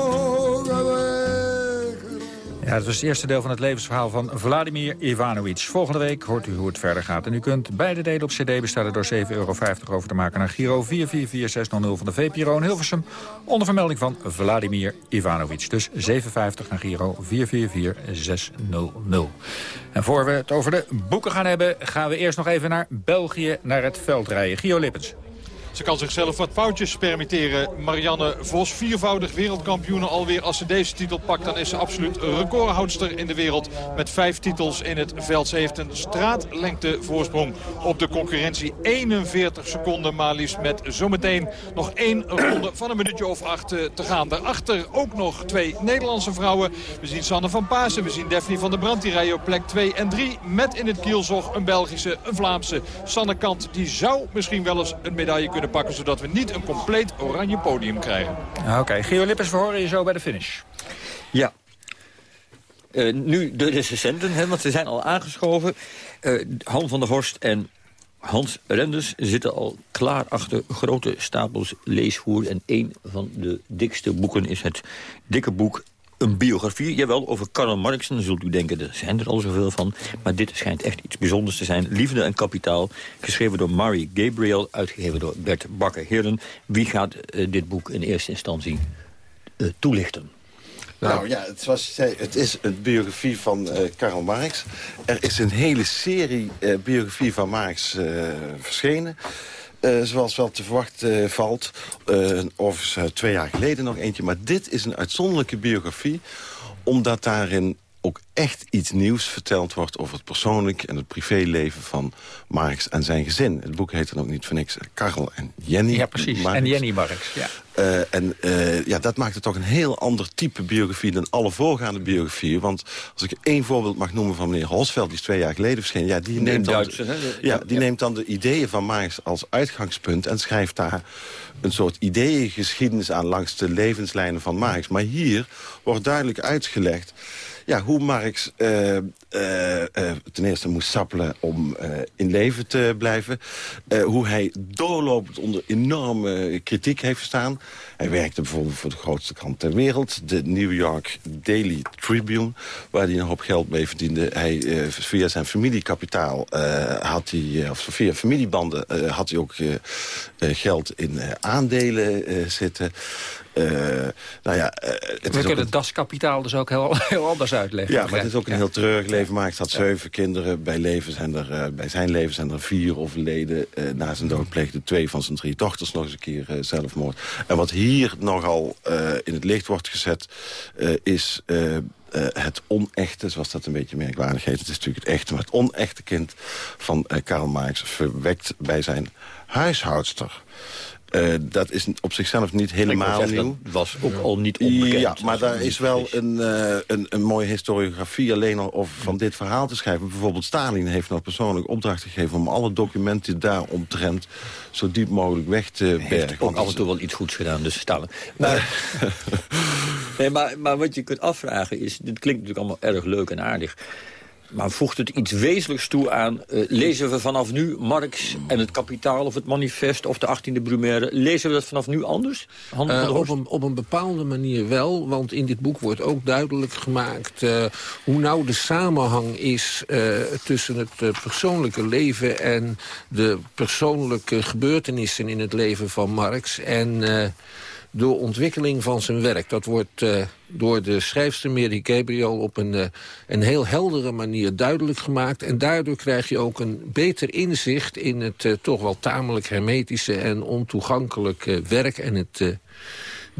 Ja, dat was het eerste deel van het levensverhaal van Vladimir Ivanovic. Volgende week hoort u hoe het verder gaat. En u kunt beide delen op cd bestellen door 7,50 euro over te maken... naar Giro 444600 van de VPRO in Hilversum... onder vermelding van Vladimir Ivanovic. Dus 7,50 naar Giro 444600. En voor we het over de boeken gaan hebben... gaan we eerst nog even naar België, naar het veldrijden. Gio Lippens. Ze kan zichzelf wat foutjes permitteren. Marianne Vos, viervoudig wereldkampioen alweer. Als ze deze titel pakt, dan is ze absoluut recordhoudster in de wereld. Met vijf titels in het veld. Ze heeft een straatlengte voorsprong op de concurrentie. 41 seconden maar liefst met zometeen nog één ronde van een minuutje of acht eh, te gaan. Daarachter ook nog twee Nederlandse vrouwen. We zien Sanne van Paasen, we zien Daphne van der Brand. Die rijden op plek 2 en 3. Met in het kielzog een Belgische, een Vlaamse. Sanne Kant, die zou misschien wel eens een medaille kunnen pakken... zodat we niet een compleet oranje podium krijgen. Oké, okay. Gio Lippers, we horen je zo bij de finish. Ja. Uh, nu de recensenten, hè, want ze zijn al aangeschoven. Uh, Han van der Horst en Hans Renders zitten al klaar achter grote stapels leesvoer. En een van de dikste boeken is het dikke boek een biografie, jawel, over Karl Marx. Dan zult u denken, er zijn er al zoveel van. Maar dit schijnt echt iets bijzonders te zijn. Liefde en kapitaal, geschreven door Mary Gabriel... uitgegeven door Bert Bakker-Heren. Wie gaat uh, dit boek in eerste instantie uh, toelichten? Nou ja, het, was, het is een biografie van uh, Karl Marx. Er is een hele serie biografie van Marx verschenen. Uh, zoals wel te verwachten uh, valt. Uh, overigens twee jaar geleden nog eentje. Maar dit is een uitzonderlijke biografie. Omdat daarin ook echt iets nieuws verteld wordt over het persoonlijk en het privéleven van Marx en zijn gezin. Het boek heet dan ook niet voor niks Karel en Jenny Ja, precies. En Jenny Marx, ja. Uh, en uh, ja, dat maakt het toch een heel ander type biografie dan alle voorgaande biografieën. Want als ik één voorbeeld mag noemen van meneer Holsveld, die is twee jaar geleden verschenen. Ja, die, neemt dan, Duitse, de, ja, die ja. neemt dan de ideeën van Marx als uitgangspunt en schrijft daar een soort ideeëngeschiedenis aan langs de levenslijnen van Marx. Maar hier wordt duidelijk uitgelegd ja, hoe Marx uh, uh, uh, ten eerste moest sappelen om in leven te blijven. hoe hij doorlopend onder enorme kritiek heeft gestaan. Hij werkte bijvoorbeeld voor de grootste krant ter wereld. De New York Daily Tribune. Waar hij een hoop geld mee verdiende. Hij, via zijn familiekapitaal had hij, of via familiebanden had hij ook geld in aandelen zitten. Uh, nou ja, uh, het We kunnen het daskapitaal dus ook heel, heel anders uitleggen. Ja, maar het is ook een heel treurig leven. Maakt had zeven kinderen. Bij, leven zijn er, uh, bij zijn leven zijn er vier overleden. na zijn dood pleegde twee van zijn drie dochters nog eens een keer zelfmoord. En wat hier nogal in het licht wordt gezet... is het onechte, zoals dat een beetje merkwaardig heet. Het is natuurlijk het echte, maar het onechte kind van Karl Marx... verwekt bij zijn huishoudster... Uh, dat is op zichzelf niet helemaal nieuw. Dat was ook al niet onbekend. Ja, maar daar is wel een, uh, een, een, mooie historiografie alleen al over van dit verhaal te schrijven. Bijvoorbeeld Stalin heeft nog persoonlijk opdracht gegeven... om alle documenten daar omtrent zo diep mogelijk weg te bergen. Heeft ook af en toe wel iets goeds gedaan, dus Stalin. Maar, nee, maar, maar wat je kunt afvragen is... dit klinkt natuurlijk allemaal erg leuk en aardig... maar voegt het iets wezenlijks toe aan... Uh, lezen we vanaf nu Marx en het kapitaal of het manifest of de 18e Brumaire... lezen we dat vanaf nu anders? Uh, op, een, op een bepaalde manier wel, want in dit boek wordt ook duidelijk gemaakt... Uh, hoe nou de samenhang is tussen het persoonlijke leven... en de persoonlijke gebeurtenissen in het leven van Marx... en de ontwikkeling van zijn werk. Dat wordt uh, door de schrijfster Mary Gabriel op een, uh, een heel heldere manier duidelijk gemaakt. En daardoor krijg je ook een beter inzicht in het uh, toch wel tamelijk hermetische en ontoegankelijke werk en het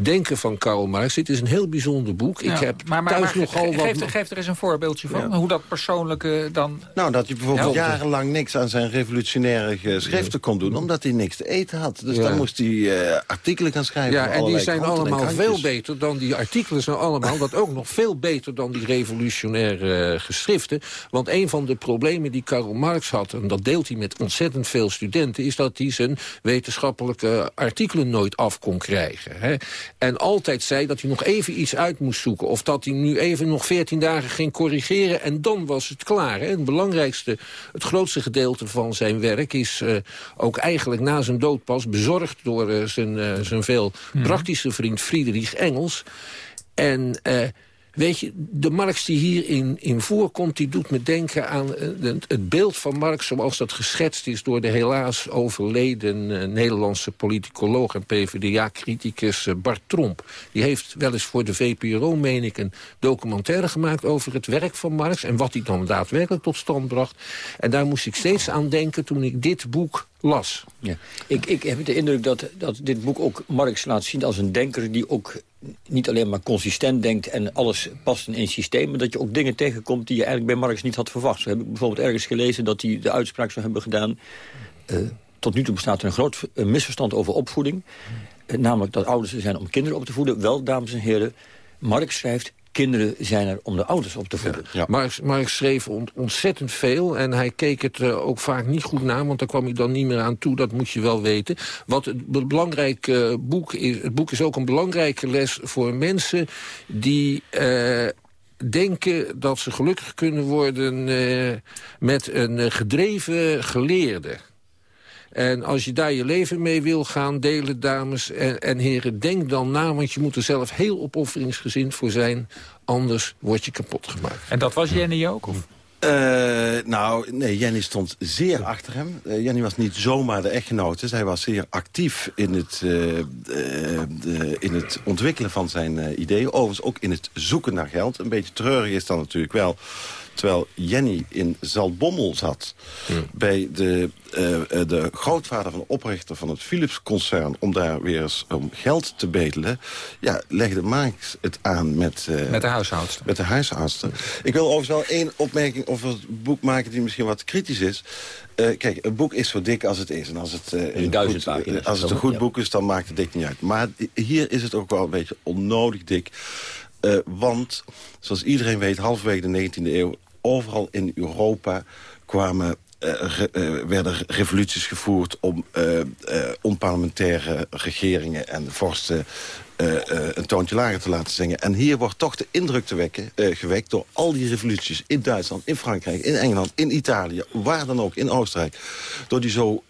denken van Karl Marx. Dit is een heel bijzonder boek. Ja, ik heb maar, maar, thuis maar, nogal wat... Geef, geef er eens een voorbeeldje van. Hoe dat persoonlijke dan... Nou, dat hij bijvoorbeeld jarenlang niks aan zijn revolutionaire geschriften kon doen... omdat hij niks te eten had. Dus Ja. dan moest hij uh, artikelen gaan schrijven. Ja, en die zijn allemaal veel beter dan die artikelen zijn allemaal. dat ook nog veel beter dan die revolutionaire eh, geschriften. Want een van de problemen die Karl Marx had... en dat deelt hij met ontzettend veel studenten... is dat hij zijn wetenschappelijke artikelen nooit af kon krijgen. Hè? En altijd zei dat hij nog even iets uit moest zoeken. Of dat hij nu even nog veertien dagen ging corrigeren... en dan was het klaar. Hè? Het belangrijkste, het grootste gedeelte van zijn werk... is uh, ook eigenlijk na zijn dood pas bezorgd door uh, zijn, uh, zijn veel Mhm. praktische vriend Friedrich Engels. En... Weet je, de Marx die hierin in voorkomt... die doet me denken aan uh, het beeld van Marx... zoals dat geschetst is door de helaas overleden uh, Nederlandse politicoloog... en PvdA-criticus uh, Bart Tromp. Die heeft wel eens voor de VPRO, meen ik, een documentaire gemaakt... over het werk van Marx en wat hij dan daadwerkelijk tot stand bracht. En daar moest ik steeds aan denken toen ik dit boek las. Ja. Ik, ik heb de indruk dat, dat dit boek ook Marx laat zien als een denker... die ook niet alleen maar consistent denkt en alles past in een systeem... maar dat je ook dingen tegenkomt die je eigenlijk bij Marx niet had verwacht. Zo heb ik bijvoorbeeld ergens gelezen dat hij de uitspraak zou hebben gedaan... Uh, tot nu toe bestaat er een groot uh, misverstand over opvoeding. Uh, namelijk dat ouders er zijn om kinderen op te voeden. Wel, dames en heren, Marx schrijft... Kinderen zijn er om de ouders op te voeden. Ja. Marx, Marx schreef ont ontzettend veel en hij keek het uh, ook vaak niet goed na... want daar kwam hij dan niet meer aan toe, dat moet je wel weten. Wat het belangrijke uh, boek is, het boek is ook een belangrijke les voor mensen... die uh, denken dat ze gelukkig kunnen worden uh, met een uh, gedreven geleerde. En als je daar je leven mee wil gaan delen, dames en, en, heren... denk dan na, want je moet er zelf heel opofferingsgezind voor zijn. Anders word je kapot gemaakt. En dat was Jenny ook? Of? Uh, nou, nee, Jenny stond zeer achter hem. Uh, Jenny was niet zomaar de echtgenote. Zij was zeer actief in het, uh, de, in het ontwikkelen van zijn ideeën. Overigens ook in het zoeken naar geld. Een beetje treurig is dan natuurlijk wel... Terwijl Jenny in Zaltbommel zat hmm. bij de, uh, de grootvader van de oprichter van het Philips-concern... om daar weer eens om geld te bedelen. Ja, legde Marx het aan met... Uh, met de huishoudster. Met de huishoudster. Ik wil overigens wel één opmerking over het boek maken... die misschien wat kritisch is. Uh, kijk, een boek is zo dik als het is. En als het, uh, een duizend goed, pagina's. als het een goed boek is, dan maakt het dik niet uit. Maar hier is het ook wel een beetje onnodig dik... Uh, want, zoals iedereen weet, halverwege de 19e eeuw... overal in Europa kwamen, re, uh, werden revoluties gevoerd... om onparlementaire regeringen en vorsten een toontje lager te laten zingen. En hier wordt toch de indruk te wekken, uh, gewekt door al die revoluties in Duitsland, in Frankrijk, in Engeland, in Italië, waar dan ook, in Oostenrijk. Door die zo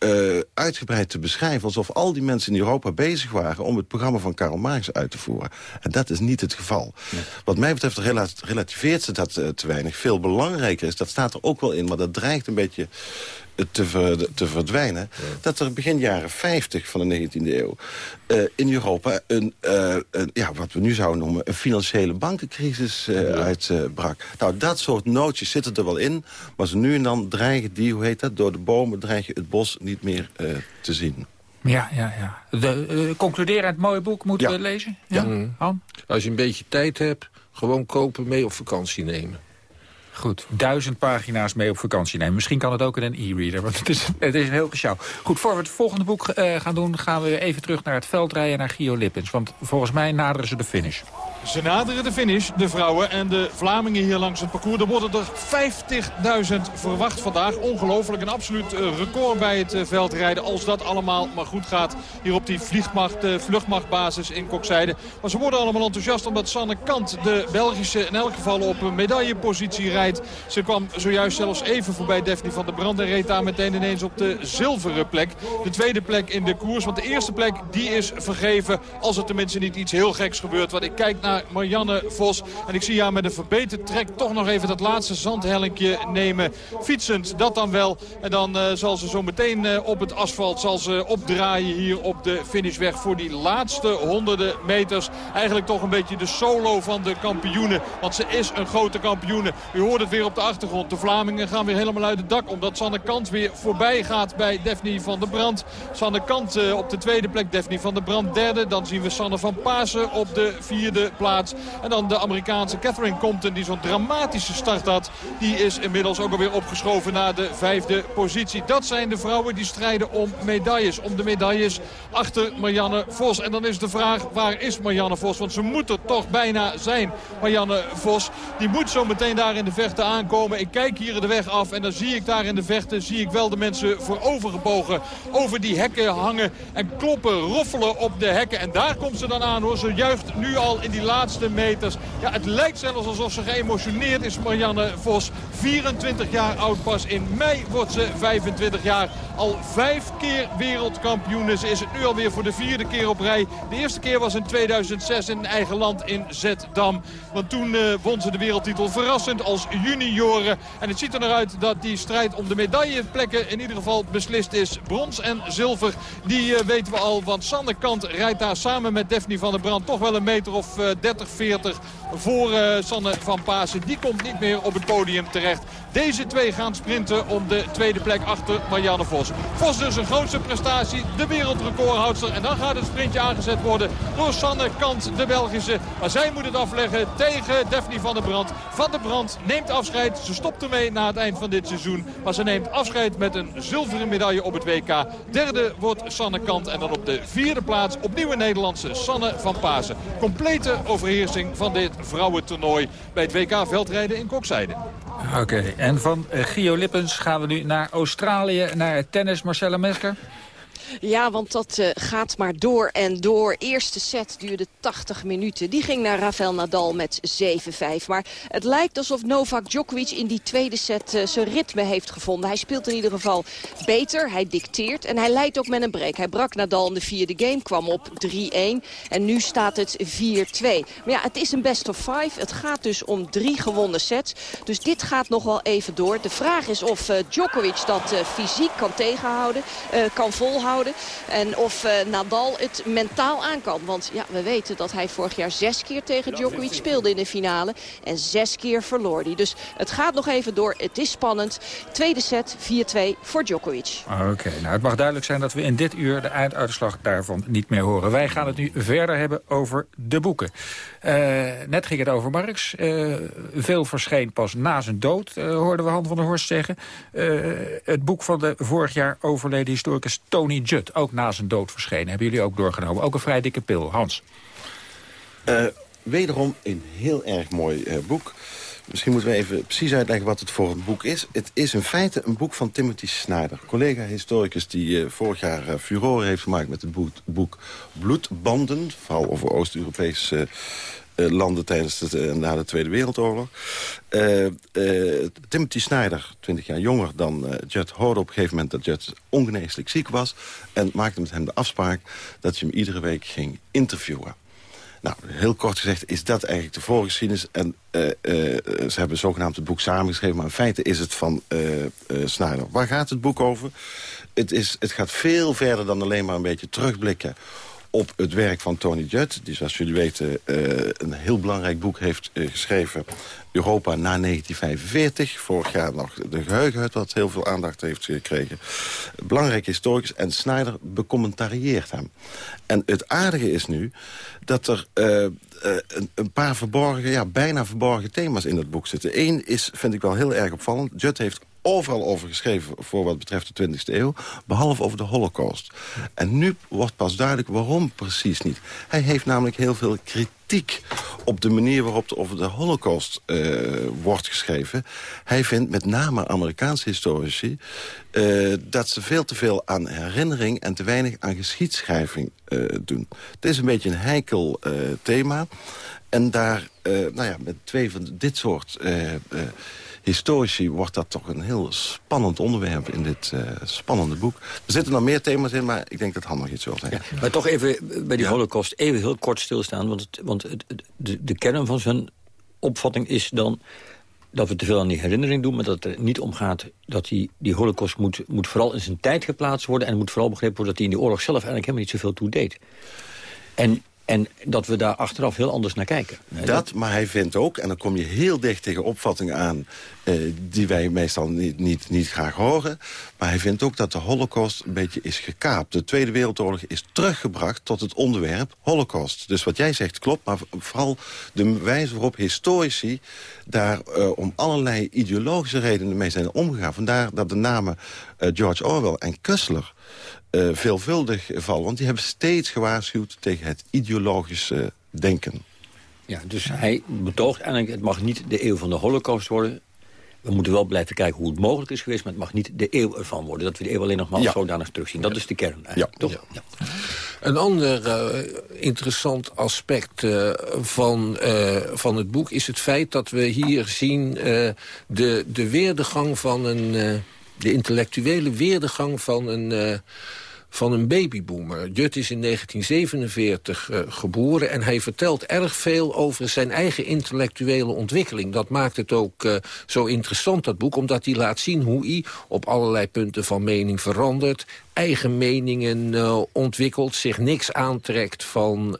uitgebreid te beschrijven alsof al die mensen in Europa bezig waren om het programma van Karl Marx uit te voeren. En dat is niet het geval. Nee. Wat mij betreft rela relativeert ze dat te weinig. Veel belangrijker is, dat staat er ook wel in, maar dat dreigt een beetje te, ver, te verdwijnen... Ja. dat er begin jaren 50 van de 19e eeuw uh, in Europa... Een, uh, een, ja, wat we nu zouden noemen een financiële bankencrisis uh, ja. uitbrak. nou, dat soort nootjes zitten er wel in... maar ze nu en dan dreigen die, hoe heet dat... door de bomen dreig je het bos niet meer te zien. Ja, ja, ja. De, concluderen het mooie boek moeten ja. we lezen? Ja. Mm. Als je een beetje tijd hebt, gewoon kopen, mee op vakantie nemen. Goed, duizend pagina's mee op vakantie nemen. Misschien kan het ook in een e-reader, want het is, het is een heel gesjouw. Goed, voor we het volgende boek uh, gaan doen... gaan we even terug naar het veldrijden naar Gio Lippens. Want volgens mij naderen ze de finish. Ze naderen de finish, de vrouwen en de Vlamingen hier langs het parcours. Er worden er 50.000 verwacht vandaag. Ongelooflijk, een absoluut record bij het veldrijden. Als dat allemaal maar goed gaat hier op die vliegmacht, vluchtmachtbasis in Kokzijde. Maar ze worden allemaal enthousiast omdat Sanne Kant, de Belgische, in elk geval op een medaillepositie rijdt Ze kwam zojuist zelfs even voorbij Daphne van der Brand en reed daar meteen ineens op de zilveren plek. De tweede plek in de koers, want de eerste plek die is vergeven als er tenminste niet iets heel geks gebeurt. Want ik kijk naar Marianne Vos en ik zie haar met een verbeterd trek toch nog even dat laatste zandhellinkje nemen. Fietsend, dat dan wel. En dan uh, zal ze zo meteen uh, op het asfalt zal ze opdraaien hier op de finishweg voor die laatste honderden meters. Eigenlijk toch een beetje de solo van de kampioenen. Want ze is een grote kampioene. U weer op de achtergrond. De Vlamingen gaan weer helemaal uit het dak. Omdat Sanne Kant weer voorbij gaat bij Daphne van der Brand. Sanne Kant uh, op de tweede plek. Daphne van der Brand derde. Dan zien we Sanne van Pasen op de vierde plaats. En dan de Amerikaanse Catherine Compton die zo'n dramatische start had. Die is inmiddels ook alweer opgeschoven naar de vijfde positie. Dat zijn de vrouwen die strijden om medailles. Om de medailles achter Marianne Vos. En dan is de vraag, waar is Marianne Vos? Want ze moet er toch bijna zijn, Marianne Vos. Die moet zo meteen daar in de vechten aankomen. Ik kijk hier de weg af en dan zie ik daar in de vechten... zie ik wel de mensen voorovergebogen over die hekken hangen... en kloppen, roffelen op de hekken. En daar komt ze dan aan hoor. Ze juicht nu al in die laatste meters. Ja, het lijkt zelfs alsof ze geëmotioneerd is, Marianne Vos. 24 jaar oud pas. In mei wordt ze 25 jaar. Al vijf keer wereldkampioen. Ze is het nu alweer voor de vierde keer op rij. De eerste keer was in 2006 in eigen land in Zeddam. Want toen uh, won ze de wereldtitel verrassend als junioren. En het ziet er naar uit dat die strijd om de medailleplekken in ieder geval beslist is. Brons en zilver, die uh, weten we al. Want Sanne Kant rijdt daar samen met Daphne van der Brand toch wel een meter of uh, 30, 40 voor Sanne van Pasen. Die komt niet meer op het podium terecht. Deze twee gaan sprinten om de tweede plek achter Marianne Vos. Vos dus een grootste prestatie, de wereldrecordhoudster. En dan gaat het sprintje aangezet worden door Sanne Kant, de Belgische. Maar zij moet het afleggen tegen Daphne van der Brand. Van der Brand neemt afscheid. Ze stopt ermee na het eind van dit seizoen. Maar ze neemt afscheid met een zilveren medaille op het WK. Derde wordt Sanne Kant. En dan op de vierde plaats opnieuw een Nederlandse Sanne van Pasen. Complete overheersing van dit vrouwentoernooi bij het WK veldrijden in Kokzijde. Oké, en van uh, Gio Lippens gaan we nu naar Australië, naar tennis. Marcella Mesker. Ja, want dat uh, gaat maar door en door. Eerste set duurde 80 minuten. Die ging naar Rafael Nadal met 7-5. Maar het lijkt alsof Novak Djokovic in die tweede set uh, zijn ritme heeft gevonden. Hij speelt in ieder geval beter. Hij dicteert en hij leidt ook met een break. Hij brak Nadal in de vierde game, kwam op 3-1. En nu staat het 4-2. Maar ja, het is een best of five. Het gaat dus om drie gewonnen sets. Dus dit gaat nog wel even door. De vraag is of uh, Djokovic dat fysiek kan tegenhouden, kan volhouden. En of uh, Nadal het mentaal aan kan. Want ja, we weten dat hij vorig jaar zes keer tegen Djokovic speelde in de finale. En zes keer verloor hij. Dus het gaat nog even door. Het is spannend. Tweede set 4-2 voor Djokovic. Oké, nou het mag duidelijk zijn dat we in dit uur de einduitslag daarvan niet meer horen. Wij gaan het nu verder hebben over de boeken. Uh, net ging het over Marx. Uh, veel verscheen pas na zijn dood, uh, hoorden we Han van der Horst zeggen. het boek van de vorig jaar overleden historicus Tony Ook na zijn dood verschenen. Hebben jullie ook doorgenomen. Ook een vrij dikke pil. Hans? wederom een heel erg mooi boek. Misschien moeten we even precies uitleggen wat het voor een boek is. Het is in feite een boek van Timothy Snyder. Collega-historicus die uh, vorig jaar uh, furore heeft gemaakt met het boek, boek Bloedbanden. Vooral over Oost-Europese landen tijdens de, na de Tweede Wereldoorlog. Timothy Snyder, 20 jaar jonger dan Judd, hoorde op een gegeven moment dat Judd ongeneeslijk ziek was. En maakte met hem de afspraak dat hij hem iedere week ging interviewen. Nou, heel kort gezegd is dat eigenlijk de voorgeschiedenis. En ze hebben zogenaamd het boek samengeschreven... maar in feite is het van uh. Waar gaat het boek over? Het, is, het gaat veel verder dan alleen maar een beetje terugblikken op het werk van Tony Judd... die zoals jullie weten een heel belangrijk boek heeft geschreven... Europa na 1945. Vorig jaar nog de geheugenhut wat heel veel aandacht heeft gekregen. Belangrijk historicus en Snyder becommentarieert hem. En het aardige is nu dat er uh, een, een, paar verborgen, ja, bijna verborgen thema's in het boek zitten. Eén is, vind ik wel heel erg opvallend. Judd heeft overal over geschreven voor wat betreft de 20e eeuw... behalve over de holocaust. En nu wordt pas duidelijk waarom precies niet. Hij heeft namelijk heel veel kritiek op de manier waarop de, over de holocaust uh, wordt geschreven. Hij vindt met name Amerikaanse historici... Uh, dat ze veel te veel aan herinnering en te weinig aan geschiedschrijving uh, doen. Het is een beetje een heikel thema. En daar, nou ja, met twee van dit soort historici wordt dat toch een heel spannend onderwerp in dit spannende boek. Er zitten nog meer thema's in, maar ik denk dat Han nog iets wil zeggen. Ja, maar toch even bij die holocaust even heel kort stilstaan. Want, het, want het, de, de kern van zijn opvatting is dan dat we te veel aan die herinnering doen... maar dat het er niet om gaat dat die, die holocaust moet, moet vooral in zijn tijd geplaatst worden... en moet vooral begrepen worden dat hij in die oorlog zelf eigenlijk helemaal niet zoveel toe deed. En en dat we daar achteraf heel anders naar kijken. Dat, maar hij vindt ook, en dan kom je heel dicht tegen opvattingen aan... Eh, die wij meestal niet, niet, niet graag horen. Maar hij vindt ook dat de holocaust een beetje is gekaapt. De Tweede Wereldoorlog is teruggebracht tot het onderwerp holocaust. Dus wat jij zegt klopt, maar vooral de wijze waarop historici... daar uh, om allerlei ideologische redenen mee zijn omgegaan. Vandaar dat de namen uh, George Orwell en Kussler uh, veelvuldig vallen. Want die hebben steeds gewaarschuwd tegen het ideologische denken. Ja, dus hij betoogt eigenlijk, het mag niet de eeuw van de holocaust worden. We moeten wel blijven kijken hoe het mogelijk is geweest... maar het mag niet de eeuw ervan worden. Dat we de eeuw alleen nog maar ja. zodanig terugzien. Dat is de kern eigenlijk, ja. toch? Ja. Een ander uh, interessant aspect uh, van, uh, van het boek... is het feit dat we hier zien de, de weerdegang van een de intellectuele weerdegang van een, uh, van een babyboomer. Jut is in 1947 uh, geboren en hij vertelt erg veel over zijn eigen intellectuele ontwikkeling. Dat maakt het ook uh, zo interessant, dat boek, omdat hij laat zien hoe hij op allerlei punten van mening verandert, eigen meningen ontwikkelt, zich niks aantrekt van...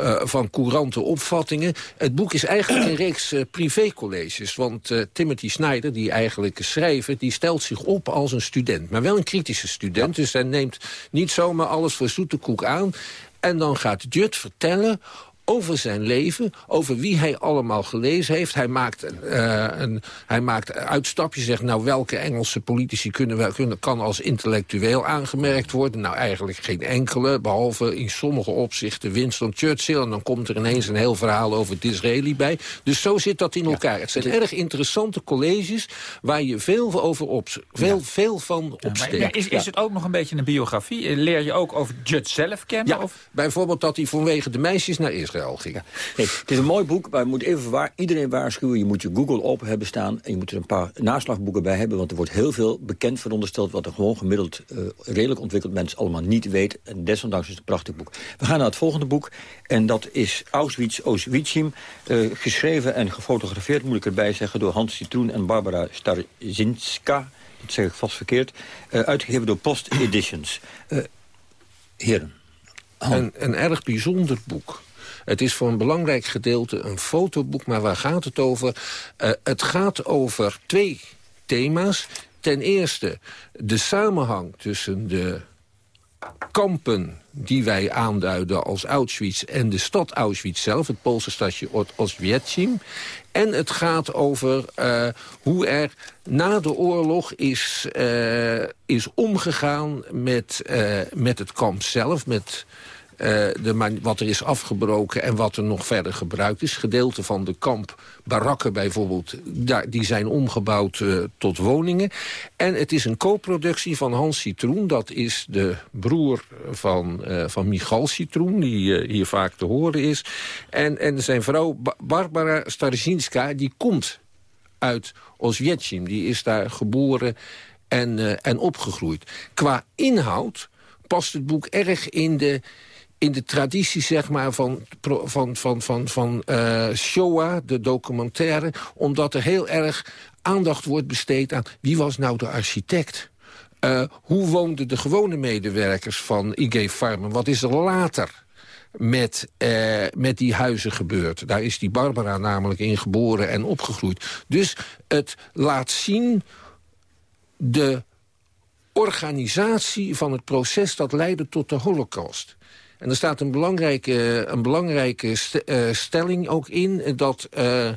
Uh, van courante opvattingen. Het boek is eigenlijk een reeks uh, privécolleges. Want uh, Timothy Snyder, die eigenlijk schrijver... die stelt zich op als een student. Maar wel een kritische student. Dus hij neemt niet zomaar alles voor zoete koek aan. En dan gaat Jut vertellen over zijn leven, over wie hij allemaal gelezen heeft. Hij maakt, uh, een, hij maakt uitstapjes, zegt nou welke Engelse politici kunnen, kunnen, kan als intellectueel aangemerkt worden. Nou eigenlijk geen enkele, behalve in sommige opzichten Winston Churchill. En dan komt er ineens een heel verhaal over Disraeli bij. Dus zo zit dat in elkaar. Het zijn erg interessante colleges waar je veel, over op, veel, ja. veel van opsteekt. Ja, is, is het ook nog een beetje een biografie? Leer je ook over Jud zelf kennen? Ja, of? bijvoorbeeld dat hij vanwege de meisjes naar Israël gingen. Nee, het is een mooi boek, maar je moet even waar, iedereen waarschuwen. Je moet je Google open hebben staan en je moet er een paar naslagboeken bij hebben. Want er wordt heel veel bekend verondersteld... wat een gewoon gemiddeld uh, redelijk ontwikkeld mens allemaal niet weet. En desondanks is het een prachtig boek. We gaan naar het volgende boek. En dat is Auschwitz Auschwitzim. Uh, geschreven en gefotografeerd, moet ik erbij zeggen... door Hans Citroen en Barbara Starzinska. Dat zeg ik vast verkeerd. Uh, uitgegeven door Post Editions. heren. Een, een erg bijzonder boek. Het is voor een belangrijk gedeelte een fotoboek, maar waar gaat het over? Uh, het gaat over twee thema's. Ten eerste de samenhang tussen de kampen die wij aanduiden als Auschwitz... en de stad Auschwitz zelf, het Poolse stadje Oswiecim. En het gaat over uh, hoe er na de oorlog is, uh, is omgegaan met, met het kamp zelf... met uh, de wat er is afgebroken en wat er nog verder gebruikt is. Gedeelte van de kamp, barakken bijvoorbeeld, daar, die zijn omgebouwd uh, tot woningen. En het is een co-productie van Hans Citroen. Dat is de broer van, uh, van Michal Citroen, die hier vaak te horen is. En, en zijn vrouw ba Barbara Starzinska, die komt uit Oswiecim. Die is daar geboren en, en opgegroeid. Qua inhoud past het boek erg in de in de traditie zeg maar, van, van, van, van, van uh, Shoah, de documentaire... omdat er heel erg aandacht wordt besteed aan... wie was nou de architect? Uh, hoe woonden de gewone medewerkers van IG Farben? Wat is er later met, uh, met die huizen gebeurd? Daar is die Barbara namelijk in geboren en opgegroeid. Dus het laat zien de organisatie van het proces dat leidde tot de holocaust. En er staat een belangrijke, een belangrijke uh, stelling ook in... dat uh,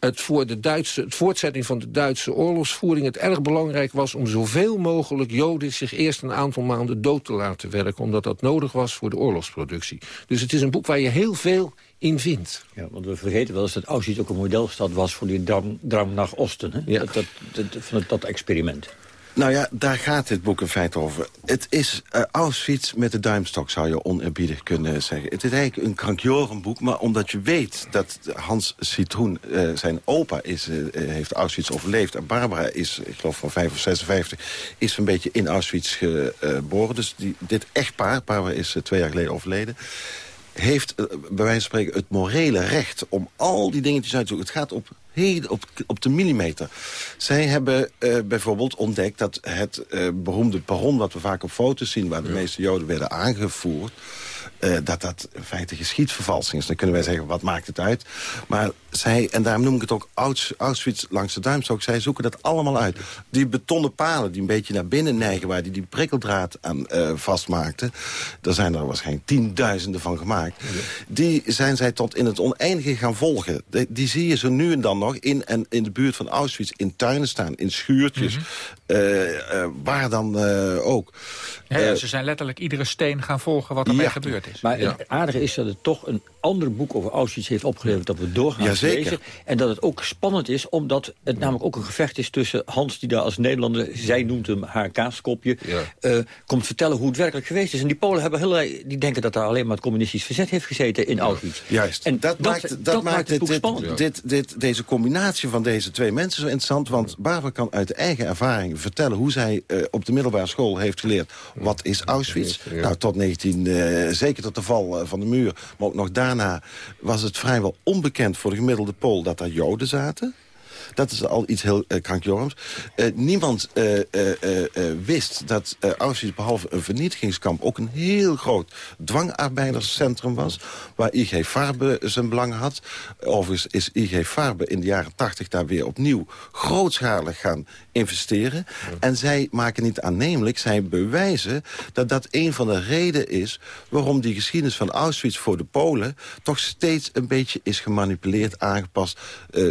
het voor de Duitse, het voortzetting van de Duitse oorlogsvoering... het erg belangrijk was om zoveel mogelijk Joden... zich eerst een aantal maanden dood te laten werken... omdat dat nodig was voor de oorlogsproductie. Dus het is een boek waar je heel veel in vindt. Ja, want we vergeten wel eens dat Auschwitz ook een modelstad was... voor die drang, drang naar Osten, hè? Ja. Dat, dat, dat, van dat experiment. Nou ja, daar gaat dit boek in feite over. Het is uh, Auschwitz met de duimstok, zou je oneerbiedig kunnen zeggen. Het is eigenlijk een krankjorenboek, maar omdat je weet... dat Hans Citroen, uh, zijn opa, is, uh, heeft Auschwitz overleefd... en Barbara is, ik geloof van 5 of 56, is een beetje in Auschwitz geboren. Dus die, dit echtpaar, Barbara is twee jaar geleden overleden heeft, bij wijze van spreken, het morele recht om al die dingetjes uit te zoeken. Het gaat op heel op, op de millimeter. Zij hebben uh, bijvoorbeeld ontdekt dat het uh, beroemde perron... wat we vaak op foto's zien, waar de meeste Joden werden aangevoerd... Uh, dat dat in feite geschiedvervalsing is. Dan kunnen wij zeggen, wat maakt het uit? Maar zij, en daarom noem ik het ook Auschwitz langs de duimstok... zij zoeken dat allemaal uit. Die betonnen palen die een beetje naar binnen neigen... waar die die prikkeldraad aan uh, vastmaakten... daar zijn er waarschijnlijk tienduizenden van gemaakt... die zijn zij tot in het oneindige gaan volgen. Die, die zie je zo nu en dan nog in, en in de buurt van Auschwitz... in tuinen staan, in schuurtjes, mm -hmm. uh, waar dan ook. Ze zijn letterlijk iedere steen gaan volgen wat ermee ja. gebeurd is. Maar het aardige is dat het toch een ander boek over Auschwitz heeft opgeleverd... dat we doorgaan ja, lezen. En dat het ook spannend is, omdat het namelijk ook een gevecht is... tussen Hans, die daar als Nederlander, zij noemt hem haar kaaskopje... Ja. Uh, komt vertellen hoe het werkelijk geweest is. En die Polen hebben heel, die denken dat daar alleen maar het communistisch verzet heeft gezeten in Auschwitz. Juist. En dat, dat maakt, dat, dat maakt het, dit, dit, dit, dit, deze combinatie van deze twee mensen zo interessant. Want Barbara kan uit eigen ervaring vertellen... hoe zij uh, op de middelbare school heeft geleerd... wat is Auschwitz? Nou, tot 19, uh, zeker tot de val van de muur. Maar ook nog daarna was het vrijwel onbekend voor de gemiddelde Pool... dat daar Joden zaten. Dat is al iets heel uh, krankjorms. Uh, niemand uh, wist dat Auschwitz behalve een vernietigingskamp... ook een heel groot dwangarbeiderscentrum was... waar IG Farbe zijn belang had. Overigens is IG Farbe in de jaren tachtig daar weer opnieuw... grootschalig gaan investeren. En zij maken niet aannemelijk, zij bewijzen... dat dat een van de redenen is... waarom die geschiedenis van Auschwitz voor de Polen... toch steeds een beetje is gemanipuleerd, aangepast...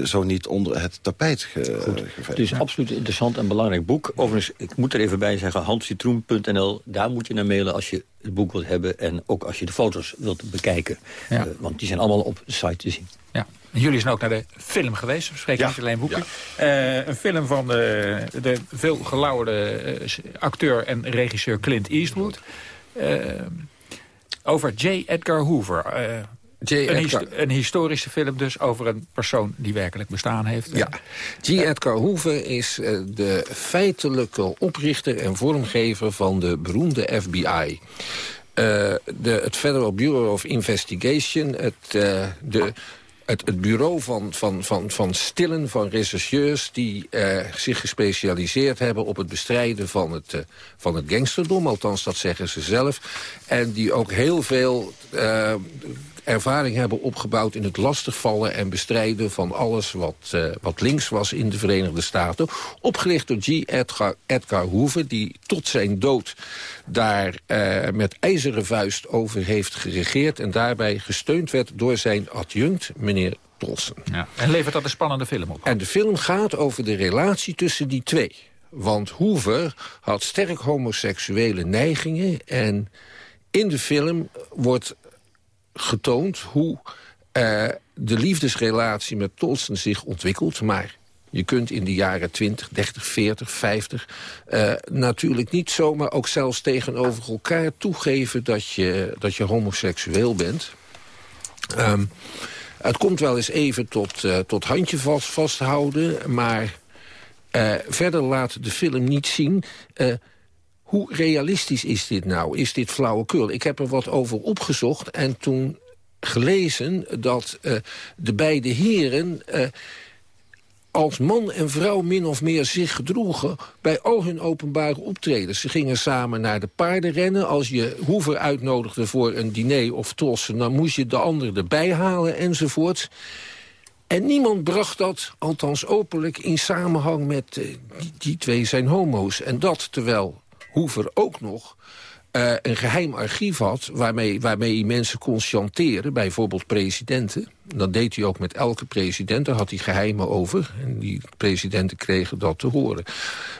zo niet onder het tapijt ge Het is absoluut een interessant en belangrijk boek. Overigens, ik moet er even bij zeggen, handcitroen.nl... daar moet je naar mailen als je het boek wilt hebben... en ook als je de foto's wilt bekijken. Ja. Uh, want die zijn allemaal op de site te zien. Ja. Jullie zijn ook naar de film geweest. We spreken ja. niet alleen boeken. Ja. Uh, een film van de, de veel gelauwerde acteur en regisseur Clint Eastwood. Uh, over J. Edgar Hoover. J. Een, Edgar. een, historische film dus over een persoon die werkelijk bestaan heeft. Ja, J. Edgar Hoover is de feitelijke oprichter en vormgever van de beroemde FBI. Uh, de, het Federal Bureau of Investigation, het, uh, de het, het, bureau van, van, van, van stillen, van rechercheurs... die uh, zich gespecialiseerd hebben op het bestrijden van het, uh, van het gangsterdom. Althans, dat zeggen ze zelf. En die ook heel veel uh, ervaring hebben opgebouwd in het lastigvallen en bestrijden van alles wat, uh, wat links was in de Verenigde Staten. Opgericht door G. Edgar, Edgar Hoover, die tot zijn dood daar uh, met ijzeren vuist over heeft geregeerd... en daarbij gesteund werd door zijn adjunct, meneer Tolson. Ja. En levert dat een spannende film op? En de film gaat over de relatie tussen die twee. Want Hoover had sterk homoseksuele neigingen... en in de film wordt getoond hoe uh, de liefdesrelatie met Tolson zich ontwikkelt. Maar je kunt in de jaren 20, 30, 40, 50... Uh, natuurlijk niet zomaar ook zelfs tegenover elkaar toegeven... dat je, dat je homoseksueel bent. Um, het komt wel eens even tot, uh, tot handje vast, vasthouden... maar uh, verder laat de film niet zien... hoe realistisch is dit nou? Is dit flauwekul? Ik heb er wat over opgezocht en toen gelezen dat uh, de beide heren... Uh, als man en vrouw min of meer zich gedroegen bij al hun openbare optredens. Ze gingen samen naar de paardenrennen. Als je Hoever uitnodigde voor een diner of trossen... dan moest je de ander erbij halen enzovoort. En niemand bracht dat, althans openlijk, in samenhang met... Die, die twee zijn homo's. En dat terwijl Hoever ook nog uh, een geheim archief had... Waarmee, waarmee hij mensen kon chanteren, bijvoorbeeld presidenten. Dat deed hij ook met elke president, daar had hij geheimen over. En die presidenten kregen dat te horen.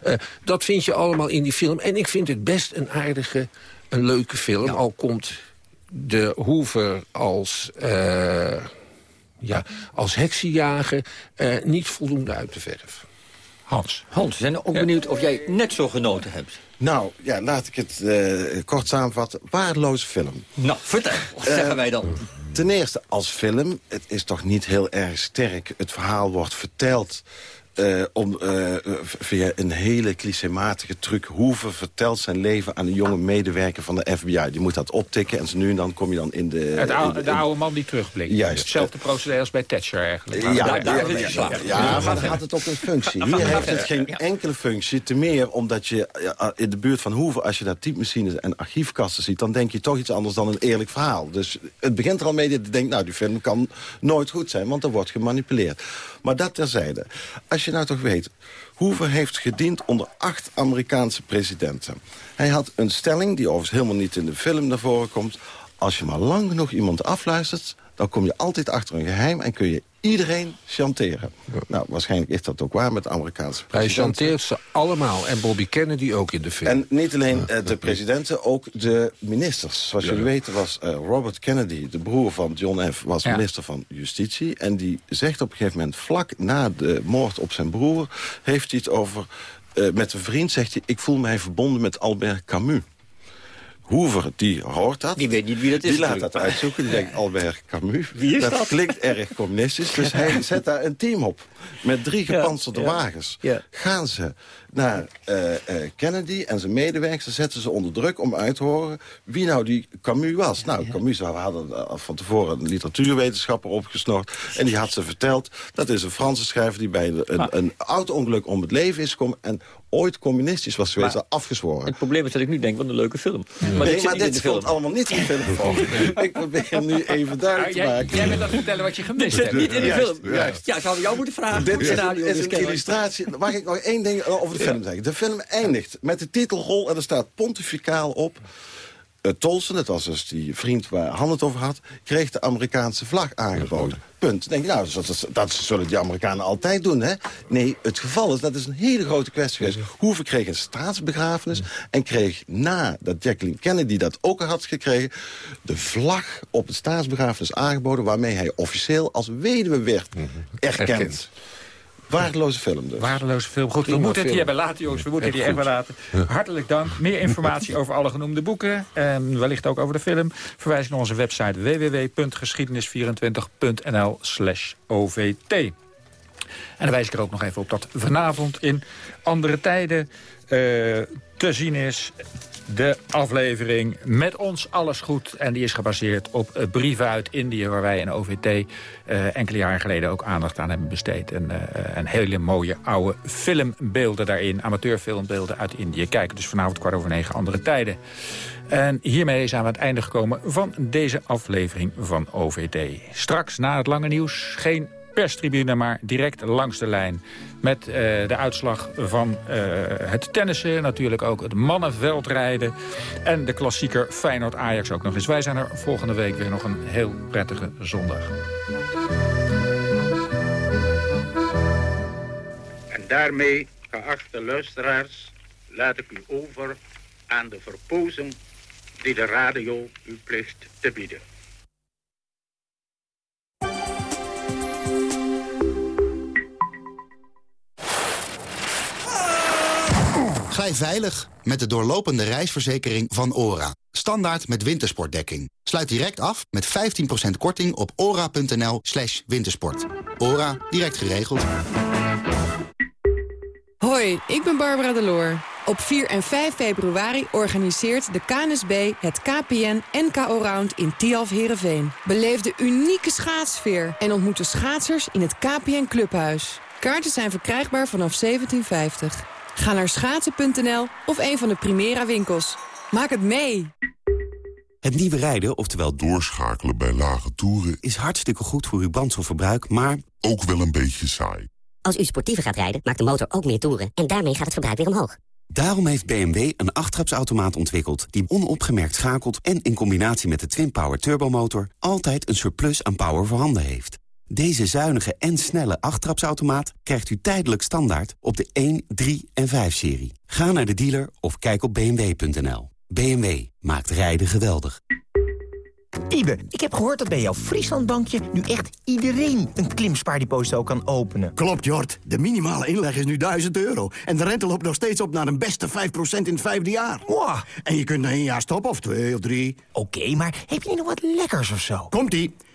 Uh, dat vind je allemaal in die film. En ik vind het best een aardige, een leuke film. Ja. Al komt de Hoover als... Uh, ja, als heksenjager niet voldoende uit de verf. Hans. Hans, we zijn ook benieuwd of jij net zo genoten hebt. Nou, ja, laat ik het uh, kort samenvatten. Waardeloze film. Nou, vertel. Wat zeggen wij dan? Ten eerste, als film, het is toch niet heel erg sterk. Het verhaal wordt verteld uh, om, uh, via een hele clichématige truc... Hoover vertelt zijn leven aan een jonge medewerker van de FBI. Die moet dat optikken en nu en dan kom je dan in de... Het oude, de, oude man die terugblikt. Juist. Hetzelfde procedé als bij Thatcher eigenlijk. Ja, ja, daar ja, ja, ja, maar dan gaat het ook een functie. Hier heeft het geen enkele functie. Te meer omdat je in de buurt van Hoover... als je daar typemachines en archiefkasten ziet... dan denk je toch iets anders dan een eerlijk verhaal. Dus het begint er al mee dat je denkt... nou, die film kan nooit goed zijn, want er wordt gemanipuleerd. Maar dat terzijde. Als je nou toch weet... Hoover heeft gediend onder acht Amerikaanse presidenten. Hij had een stelling, die overigens helemaal niet in de film naar voren komt... als je maar lang genoeg iemand afluistert... dan kom je altijd achter een geheim en kun je iedereen chanteren. Nou, waarschijnlijk is dat ook waar met de Amerikaanse presidenten. Hij chanteert ze allemaal en Bobby Kennedy ook in de film. En niet alleen uh, de presidenten, ook de ministers. Zoals jullie weten was uh, Robert Kennedy, de broer van John F., was minister van Justitie. En die zegt op een gegeven moment, vlak na de moord op zijn broer... heeft hij het over, uh, met een vriend zegt hij... ik voel mij verbonden met Albert Camus. Hoover, die hoort dat. Die weet niet wie dat is. Die laat dat uitzoeken. Die denkt Albert Camus. Wie is dat? dat klinkt erg communistisch. Dus hij zet daar een team op. Met drie gepantserde wagens. Ja. Gaan ze naar uh, uh, Kennedy en zijn medewerkers zetten ze onder druk om uit te horen wie nou die Camus was. Nou, Camus we hadden van tevoren een literatuurwetenschapper opgesnort en die had ze verteld, dat is een Franse schrijver die bij een, een, een auto-ongeluk om het leven is gekomen en ooit communistisch was geweest, maar, afgezworen. Het probleem is dat ik nu denk, wat een leuke film. Ja. Maar nee, dit maar dit komt allemaal niet in de film voor. ik probeer nu even duidelijk te maken. Jij, jij bent dat vertellen wat je gemist hebt. niet in de film. Juist. Ja, zou jou moeten vragen. Dit is, is een illustratie. Mag ik nog één ding over de film zeggen? De film eindigt met de titelrol en er staat pontificaal op... Uh, Tolson, dat was dus die vriend waar Han het over had... kreeg de Amerikaanse vlag aangeboden. Punt. denk je, nou, dat, dat, zullen die Amerikanen altijd doen, hè? Nee, het geval is, dat is een hele grote kwestie geweest. Hoover kreeg een staatsbegrafenis... en kreeg nadat Jacqueline Kennedy dat ook had gekregen... de vlag op de staatsbegrafenis aangeboden... waarmee hij officieel als weduwe werd erkend. erkend. Waardeloze film dus. Waardeloze film. Goed, we moeten het hierbij laten, jongens. We moeten het hier bij laten. Hartelijk dank. Meer informatie over alle genoemde boeken. En wellicht ook over de film. Verwijs naar onze website www.geschiedenis24.nl slash OVT. En dan wijs ik er ook nog even op dat vanavond in andere tijden uh, te zien is de aflevering Met ons alles goed. En die is gebaseerd op brieven uit Indië... waar wij in OVT uh, enkele jaren geleden ook aandacht aan hebben besteed. En, uh, en hele mooie oude filmbeelden daarin. Amateurfilmbeelden uit Indië. Kijken dus vanavond kwart over negen andere tijden. En hiermee zijn we aan het einde gekomen van deze aflevering van OVT. Straks na het lange nieuws geen perstribune, maar direct langs de lijn. Met uh, de uitslag van uh, het tennissen, natuurlijk ook het mannenveldrijden... en de klassieker Feyenoord-Ajax ook nog eens. Wij zijn er volgende week weer nog een heel prettige zondag. En daarmee, geachte luisteraars, laat ik u over aan de verpozen die de radio u plicht te bieden. Glij veilig met de doorlopende reisverzekering van ORA. Standaard met wintersportdekking. Sluit direct af met 15% korting op ora.nl slash wintersport. ORA, direct geregeld. Hoi, ik ben Barbara Deloor. Op 4 en 5 februari organiseert de KNSB het KPN NKO Round in Tialf Herenveen. Beleef de unieke schaatsfeer en ontmoet de schaatsers in het KPN Clubhuis. Kaarten zijn verkrijgbaar vanaf 1750. Ga naar schaatsen.nl of een van de Primera winkels. Maak het mee! Het nieuwe rijden, oftewel doorschakelen bij lage toeren... is hartstikke goed voor uw brandstofverbruik, maar... ook wel een beetje saai. Als u sportiever gaat rijden, maakt de motor ook meer toeren... en daarmee gaat het verbruik weer omhoog. Daarom heeft BMW een achttrapsautomaat ontwikkeld... die onopgemerkt schakelt en in combinatie met de Twin-Power turbomotor... altijd een surplus aan power voorhanden heeft. Deze zuinige en snelle achttrapsautomaat krijgt u tijdelijk standaard op de 1, 3 en 5-serie. Ga naar de dealer of kijk op bmw.nl. BMW maakt rijden geweldig. Ibe, ik heb gehoord dat bij jouw Frieslandbankje nu echt iedereen een klimspaardeposito kan openen. Klopt, Jort. De minimale inleg is nu 1000 euro. En de rente loopt nog steeds op naar een beste 5% in het vijfde jaar. Wow. En je kunt na één jaar stoppen, of twee of drie. Oké, maar heb je niet nog wat lekkers of zo? Komt-ie.